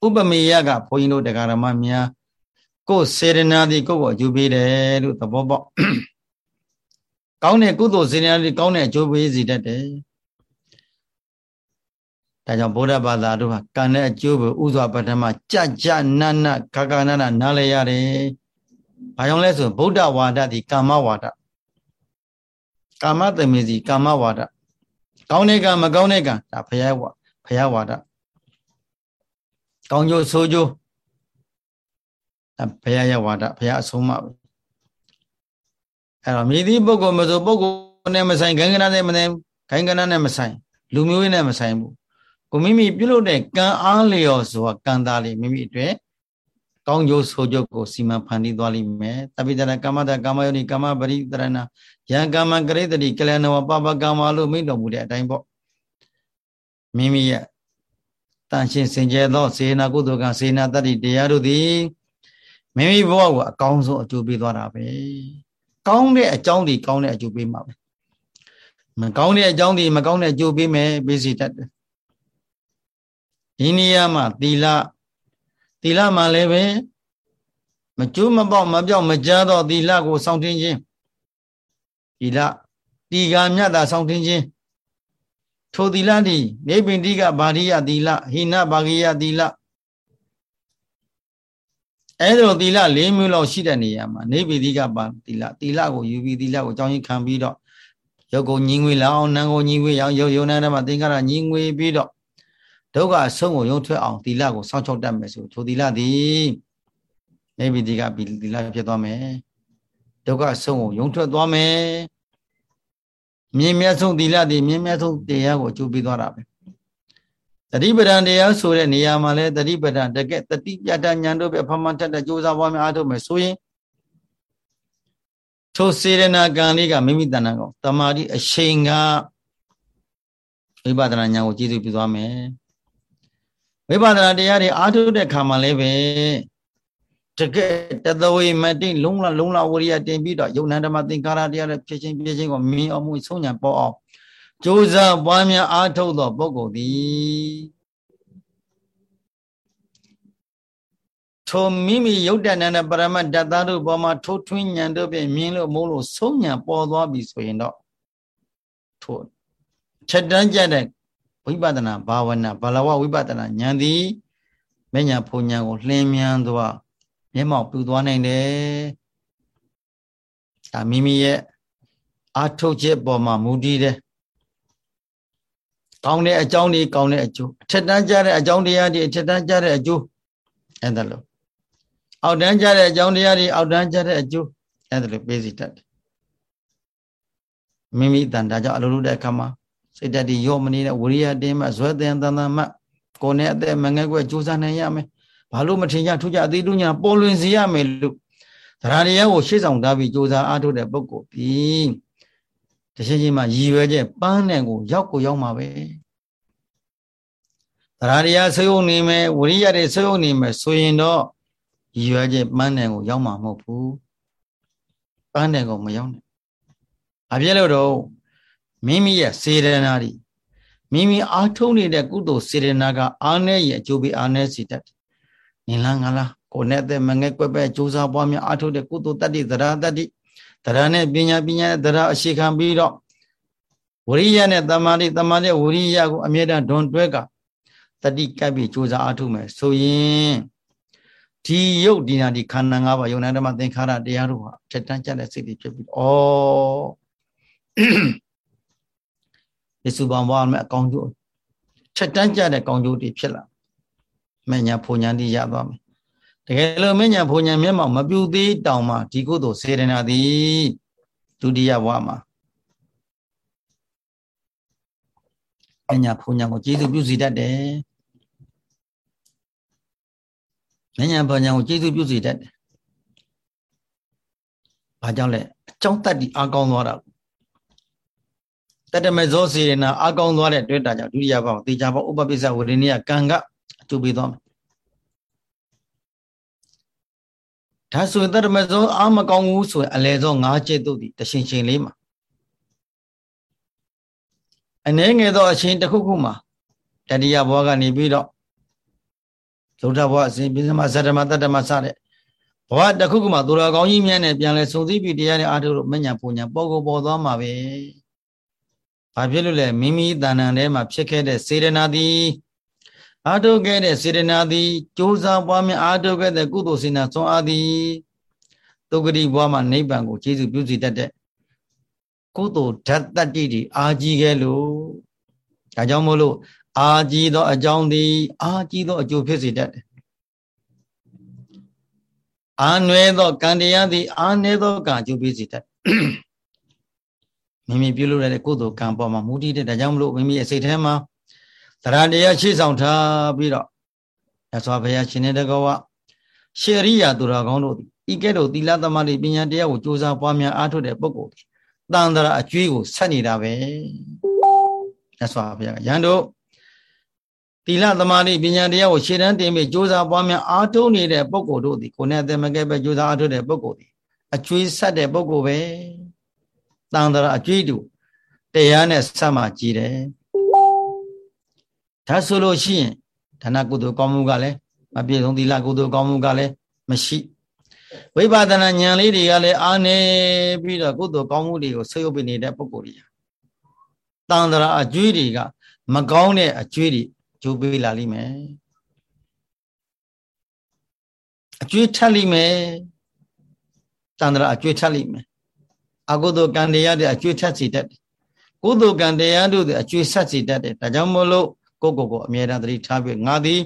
[SPEAKER 1] ဥပမေယကဘုန်းကြီးတို့တရားဓမ္မများကိုယ်စေရနာသည်ကိုယ့်ကိုအကျိုးပေးတယ်လို့သဘောပေါက်ကောင်းတဲ့ကုသိုလ်စေရနာသည်ကောင်းတဲ့အကျိုးပေးစေတတ်တယ် ဒါကြောင့်ဗုဒ္ဓဘာသာတို့ဟာကံတဲ့အကျိုးကိုဥစွာပထမကြကြနတ်နတ်ခကနနနားလဲရတယ်။ဘာကြောင့်လဲဆိုဗုဒ္ဓဝါဒဒီကာမဝါဒကာမတမေစီကာမဝါဒကောင်းတဲ့ကံမကောင်းတဲ့ကံဒါဘုရားဝါဘုရားဝါဒကောင်းကျိုးဆိုးကျိုးဒါဘုရားရဲ့ဝါဒဘုရားအဆုံးအမပဲအဲ့တော့မြည်သည့်ပုဂ္ဂိုလ်မဆိုပုဂ္ဂိုလ်နဲ့မဆိုင်ခိုင်ကနာနဲ့မဆိုင်ခိုင်ကနာနဲ့မဆိုင်လူမျိုးနဲ့မဆိုင်ဘူး ကိုမိမိပြုလုပ်တဲ့ကံအားလျော်ဆိုတာကံသားလေးမိမိအတွက်ကောင်းကျိုးဆိုးကျိုးကိုစီမံဖန်တီးသွားလိမ့်မယ်တပိတရကမ္မတကာမယောနိကာမပရိတရဏယံကာမကရိတတိကလနဝပပကာမလို့မိန့်တော်မူတဲ့အတိုင်းပေါ့မိမိရဲ့တန်ရှင်းစင်ကြယ်သောစေနာကုသိုလ်ကစေနာတတ္တိတရားတို့သည်မိမိဘဝကိုအကောင်းဆုံးအကျိုးပေးသွားတာပဲကောင်းတဲ့အကြောင်းဒီကောင်းတဲ့အကျိုးပေးမှာပဲမကောင်းတဲ့အကြောင်းဒီမကောင်းတဲ့အကျိုးပေးမယ်ပေးစီတတ်တယ် ဒီနေရာမှာသီလသီလမှာလည်းပဲမကျိုးမပေါက်မပြောက်မကြားသောသီလကိုစောင့်တင်းခြင်းသီလတီဃာမြတ်တာစောင့်တင်းခြင်းထိုသီလတိနေပင်တိကဗာရိယသီလဟိနဘာဂိယသီလအဲ့လိုသီလ၄မျိုးလောက်ရှိတဲ့နေရာမှာနေပိတိကပါသီလသီလကိုယူပြီးသီလကိုအကြောင်းရင်းခံပြီးတော့ရုပ်ကိုညီငွေလောက်အောင်နာမ်ကိုညီငွေအောင်ရုပ်ယုံနာထဲမှာသင်္ကာရညီငွေပြီးတော့ ဒုက္ခအဆုံးကိုရုံထွက်အောင်သီလကိုစောင့်ချောက်တတ်မယ်ဆိုထိုသီလသည်နေပိတိကသီလဖြစ်သွားမယ်ဒုက္ခအဆုံးကိုရုံထွက်သွားမယ်မြင့်မြတ်ဆုံးသီလတွေမြင့်မြတ်ဆုံးတရားကိုအကျိုးပေးသွားတာပဲတတိပဒံတရားဆိုတဲ့နေရာမှာလဲတတိပဒံတကယ်တတိပြတညာတို့ပဲဖမှန်ထက်တဲ့ကြိုးစားပွားများအားထုတ်မယ်ဆိုရင်ထိုစေရနာကံလေးကမိမိတဏ္ဍာကောတမာတိအရှိန်ကဝိပဿနာဉာဏ်ကိုကြည့်စုပြီးသွားမယ် ဝိပဿနာတရားတွေအားထုတ်တဲ့ခါမှာလည်းပဲတကယ်တသဝေမတိလုံးလလုံးလဝရိယတင်ပြီးတော့ယုံနန္ဓမသင်္ကာရတရားတွေဖြစ်ချင်းပြချင်းကိုမြင်အောင်မှုဆုံးညာပေါ်အောင်ကြိုးစားပွားများအားထုတ်သောပုဂ္ဂိုလ်သည်ထိုမိမိယုတ်တဏ္ဍပရမတ္တသားတို့ပေါ်မှာထိုးထွင်းဉာဏ်တို့ဖြင့်မြင်လို့မို့လို့ဆုံးဉာဏ်ပေါ်သွားပြီဆိုရင်တော့ထိုချက်တန်းကြတဲ့ ဝိပဿနာဘာဝနာဘာလဝဝိပဿနာဉာဏ်သည်မညာဖုန်ဉာဏ်ကိုလှင်းမြန်သွားမျက်မှောက်ပြူသွားနိုင်တယ်ဒါမိမိရဲ့အာထုတ်ချက်ပေါ်မှာမူတည်တယ်ကောင်းတဲ့အကြောင်းတွေကောင်းတဲ့အကျိုးအထက်တန်းကြတဲ့အကြောင်းတရားတွေအထက်တန်းကြတဲ့အကျိုးအဲ့ဒါလို့အောက်တန်းကြတဲ့အကြောင်းတရားတွေအောက်တန်းကြတဲ့အကျိုးအဲ့ဒါလို့ပေးစီတတ်တယ်မိမိတန်တာကြောင့်အလိုလိုတဲ့အခါမှာ စိတ်ဓာတ်တွေရော့မနေတဲ့ဝိရိယတင်းမှဇွဲသင်တန်တန်မှကိုယ်နဲ့အသက်မငဲ့ကွယ်ကြိုးစားနိုင်ရမယ်ဘာလို့မထင်ကြထူးကြအသေးတူညာပေါ်လွင်စေရမယ်လို့တရားတရားကိုရှေ့ဆောင်ထားပြီးကြိုးစားအားထုတ်တဲ့ပုဂ္ဂိုလ်ပြီးတရှိချင်းမှရည်ရွယ်ချက်ပန်းတဲ့ကိုရောက်ကိုရောက်မှာပဲတရားတရားဆွေးုံနေမယ်ဝိရိယတွေဆွေးုံနေမယ်ဆိုရင်တော့ရည်ရွယ်ချက်ပန်းတဲ့ကိုရောက်မှာမဟုတ်ဘူးပန်းတဲ့ကိုမရောက်နဲ့အပြည့်လို့တော့ မိမိရဲ့စေတနာတွေမိမိအားထုတ်နေတဲ့ကုသိုလ်စေတနာကအားနဲ့ရဲ့အကျိုးပေးအားနဲ့စီတတ်။နင်လားငါလားကိုနဲ့တဲ့မငဲ့ကွက်ပဲကြိုးစားပွားများအားထုတ်တဲ့ကုသိုလ်တတ္တိသရတတ္တိသရနဲ့ပညာပညာနဲ့သရအရှိခံပြီးတော့ဝရိယနဲ့တမာတိတမာတိဝရိယကိုအမြဲတမ်းဒွန်တွဲကတတိကပ်ပြီးကြိုးစားအားထုတ်မယ်ဆိုရင်ဒီယုတ်ဒီနာဒီခန္ဓာ၅ပါးယုံနာဓမ္မသင်္ခါရတရားတို့ဟာထက်တန်းကြတဲ့စိတ်တွေဖြစ်ပြီးဩ ယေစုပေါင်းပွားမယ်အကောင်းကျိုးချက်တန်းကြတဲ့ကောင်းကျိုးတွေဖြစ်လာမညာဖုန်ညာတိရသွားမယ်တကယ်လို့မညာဖုန်ညာမျက်မှောက်မပြူသေးတောင်မှဒီကုသိုလ်စေရနာသည်ဒုတိယဘဝမှာမညာဖုန်ညာကိုကျေးဇူးပြုစီတတ်တယ်မညာဖုန်ညာကိုကျေးဇူးပြုစီတတ်တယ်ဘာကြောင့်လဲအကြောင်းတတ်ဒီအကောင်းသွားတာ တတမေဇောစေရနာအကောင်းသွားတဲ့တွေ့တာကြောင့်ဒုတိယဘောင်တေချာဘောဥပပိစ္ဆဝရဏိယကံကအကျိုးပေးသွားမယ်ဒါဆိုရင်တတမေဇောအာမကောင်းဘူးဆိုရင်အလေဇော၅ချက်တို့ဒီတရှင်ရှင်လေးမှာအနေငယ်သောအရှင်တစ်ခုခုမှာတတိယဘောကနေပြီးတော့သုဒ္ဓဘောအစဉ်ပြင်းစမဇတမတတ္တမစတဲ့ဘဝတစ်ခုခုမှာသူတော်ကောင်းကြီးမြတ်နဲ့ပြန်လဲစုံစည်းပြီးတရားနဲ့အားထုတ်လို့မညာပူညာပေါ်ကိုပေါ်သွားမှာပဲ ဘာဖြစ်လို့လဲမိမိတဏ္ဍာထဲမှာဖြစ်ခဲ့တဲ့စေရနာသည်အာထုတ်ခဲ့တဲ့စေရနာသည်ကြိုးစားပွားများအာထုတ်ခဲ့တဲ့ကုသိုလ်စေနာသွန်အားသည်တုဂတိဘွားမှာနိဗ္ဗာန်ကိုကျေးဇူးပြုစီတတ်တဲ့ကုသိုလ်ဓာတ်တတ္တိတွေအာကြီးခဲ့လို့ဒါကြောင့်မို့လို့အာကြီးသောအကြောင်းသည် အာကြီးသောအကျိုးဖြစ်စေတတ်တယ်အာနွယ်သောကံတရားသည် အာနည်းသောကံအကျိုးဖြစ်စေတတ် မိမိပြုလုပ်ရတဲ့ကုသိုလ်ကံပေါ်မှာမူတည်တဲ့ဒါကြောင့်မလို့မိမိရဲ့စိတ်ထဲမှာတရားတရားရှေ့ဆောင်ထားပြီးတော့ရသော်ဘုရားရှင်တဲ့ကောဝရှေရိယာသူတော်ကောင်းတို့ဤကဲ့သို့သီလသမားတွေပညာတရားကိုကြိုးစားပွားများအားထုတ်တဲ့ပုဂ္ဂိုလ်တန်တရာအကျွေးကိုဆက်နေတာပဲရသော်ဘုရားရန်တို့သီလသမာဓိပညာတရားကိုရှေ့တန်းတင်ပြီးကြိုးစားပွားများအားထုတ်နေတဲ့ပုဂ္ဂိုလ်တို့ဒီကိုယ်နဲ့အသက်မကဲပဲကြိုးစားအားထုတ်တဲ့ပုဂ္ဂိုလ်ဒီအကျွေးဆက်တဲ့ပုဂ္ဂိုလ်ပဲ တန်တရာအကျွေးတူတရားနဲ့ဆက်မှကြည်တယ်ဒါဆိုလို့ရှိရင်ဒါနကုသိုလ်ကောင်းမှုကလည်းမပြည့်စုံသီလကုသိုလ်ကောင်းမှုကလည်းမရှိဝိပဿနာဉာဏ်လေးတွေကလည်းအားနေပြီးတော့ကုသိုလ်ကောင်းမှုတွေကိုဆွေးရုပ်ပေးနေတဲ့ပုဂ္ဂိုလ်တွေတန်တရာအကျွေးတွေကမကောင်းတဲ့အကျွေးတွေကျိုးပေးလာလိမ့်မယ်အကျွေးထက်လိမ့်မယ်တန်တရာအကျွေးထက်လိမ့်မယ် အကုသိုလ်ကံတရားတွေအကျွေးထက်စီတတ်တယ်ကုသိုလ်ကံတရားတို့တွေအကျွေးဆက်စီတတ်တယ်ဒါကြောင့်မို့လို့ကိုကိုကိုအမြဲတမ်းသတိထားပြီးငါသည်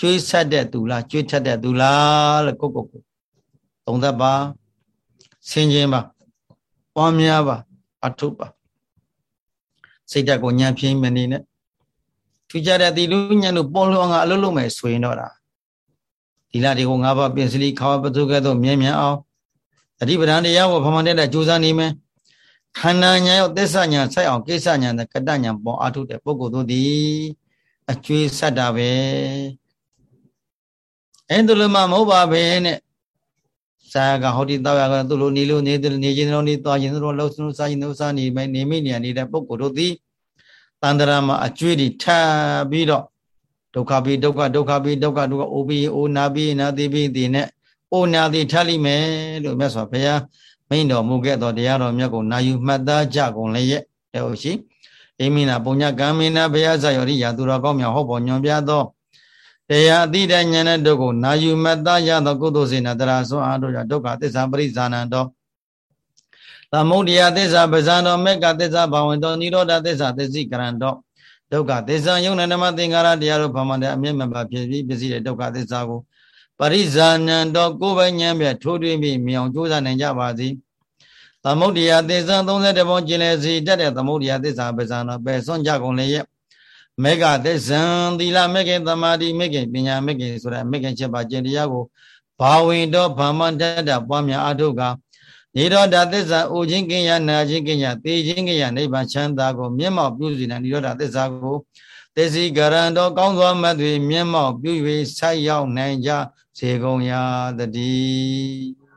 [SPEAKER 1] ကျွေးဆက်တဲ့သူလားကျွေးထက်တဲ့သူလားလို့ကိုကိုကိုသုံးသပ်ပါဆင်ခြင်ပါပွားများပါအထုပ်ပါစိတ်ဓာတ်ကိုညံပြင်းမနေနဲ့ထူကြတဲ့ဒီလူညံတို့ပေါ်လွန်ကအလုပ်လုပ်မယ်ဆိုရင်တော့ဒါဒီလာတွေကိုငါးပါးပြင်စလီခါဝပတုကဲ့သို့မြဲမြံအောင် တတိပဒံတရားကိုဖမှန်တဲ့ကြိုးစားနေမယ်ခန္ဓာညာရောသစ္စာညာဆက်အောင်ကိစ္စညာနဲ့ကတ္တညာပေါ်အားထုတ်တဲ့ပုဂ္ဂိုလ်တို့သည်အကျွေးဆက်တာပဲအဲ့ဒါလိုမှမဟုတ်ပါပဲနဲ့စာကဟောဒီတောက်ရကသူ့လိုနေလို့နေနေခြင်းတော်နေသွားခြင်းတော်လှုပ်ဆုံးစားခြင်းတို့စားနေမယ်နေမိနေနေတဲ့ပုဂ္ဂိုလ်တို့သည်တန္တရာမှာအကျွေးတွေထပ်ပြီးတော့ဒုက္ခပိဒုက္ခဒုက္ခပိဒုက္ခဒုက္ခအိုပိအိုနာပိနာတိပိတိနဲ့ အိုနာတိထလိမယ်လို့မြတ်စွာဘုရားမိန်တော်မူခဲ့တော်တရားတော်မြတ်ကိုနာယူမှတ်သားကြကုန်လည်းရဲ့တဲ့ဟုတ်ရှိအိမိနာပုညကံမိနာဘုရားဇာယောရိယာသူတော်ကောင်းများဟောပေါ်ညွန်ပြသောတရားအတိတဉာဏ်နဲ့တို့ကိုနာယူမှတ်သားရသောကုသိုလ်စေနာတရာဆွမ်းအားတို့ကြောင့်ဒုက္ခသစ္စာပရိဇာနံတော်သမုဒိယသစ္စာပဇာတော်မေကသစ္စာဘာဝင်တော်និရောဓသစ္စာသစ္စိကရံတော်ဒုက္ခသစ္စာယုံနာနမသင်္ကာရတရားတို့ဘာမှတဲ့အမြဲမပါဖြစ်ပြီးပစ္စည်းတဲ့ဒုက္ခသစ္စာကို ပရိဇာနံတော်ကိုယ်ပိုင်ဉာဏ်ပြထိုးထွင်းပြီးမြောင်ကြိုးစားနိုင်ကြပါစေသမုဒိယသစ္စာ30ပုံကျင်လေစီတက်တဲ့သမုဒိယသစ္စာပဇာတော်ပဲဆွန့်ကြကုန်လေရဲ့မေဃသစ္ဆံသီလမေခင်သမာဓိမေခင်ပညာမေခင်ဆိုတဲ့မေခင်ချက်ပါကျင့်တရားကိုဘာဝင်တော့ဗမ္မတတ္တပွားများအထုကနေရောဓသစ္စာအိုခြင်းကင်းရနာခြင်းကင်းရသေခြင်းကင်းရနိဗ္ဗာန်ချမ်းသာကိုမျက်မှောက်ပြုစီတဲ့နေရောဓသစ္စာကို သေစီကရန်တော်ကောင်းစွာမတ်တွေမျက်မှောက်ပြု၍ဆိုက်ရောက်နိုင်ကြစေကုန်ရာတည်း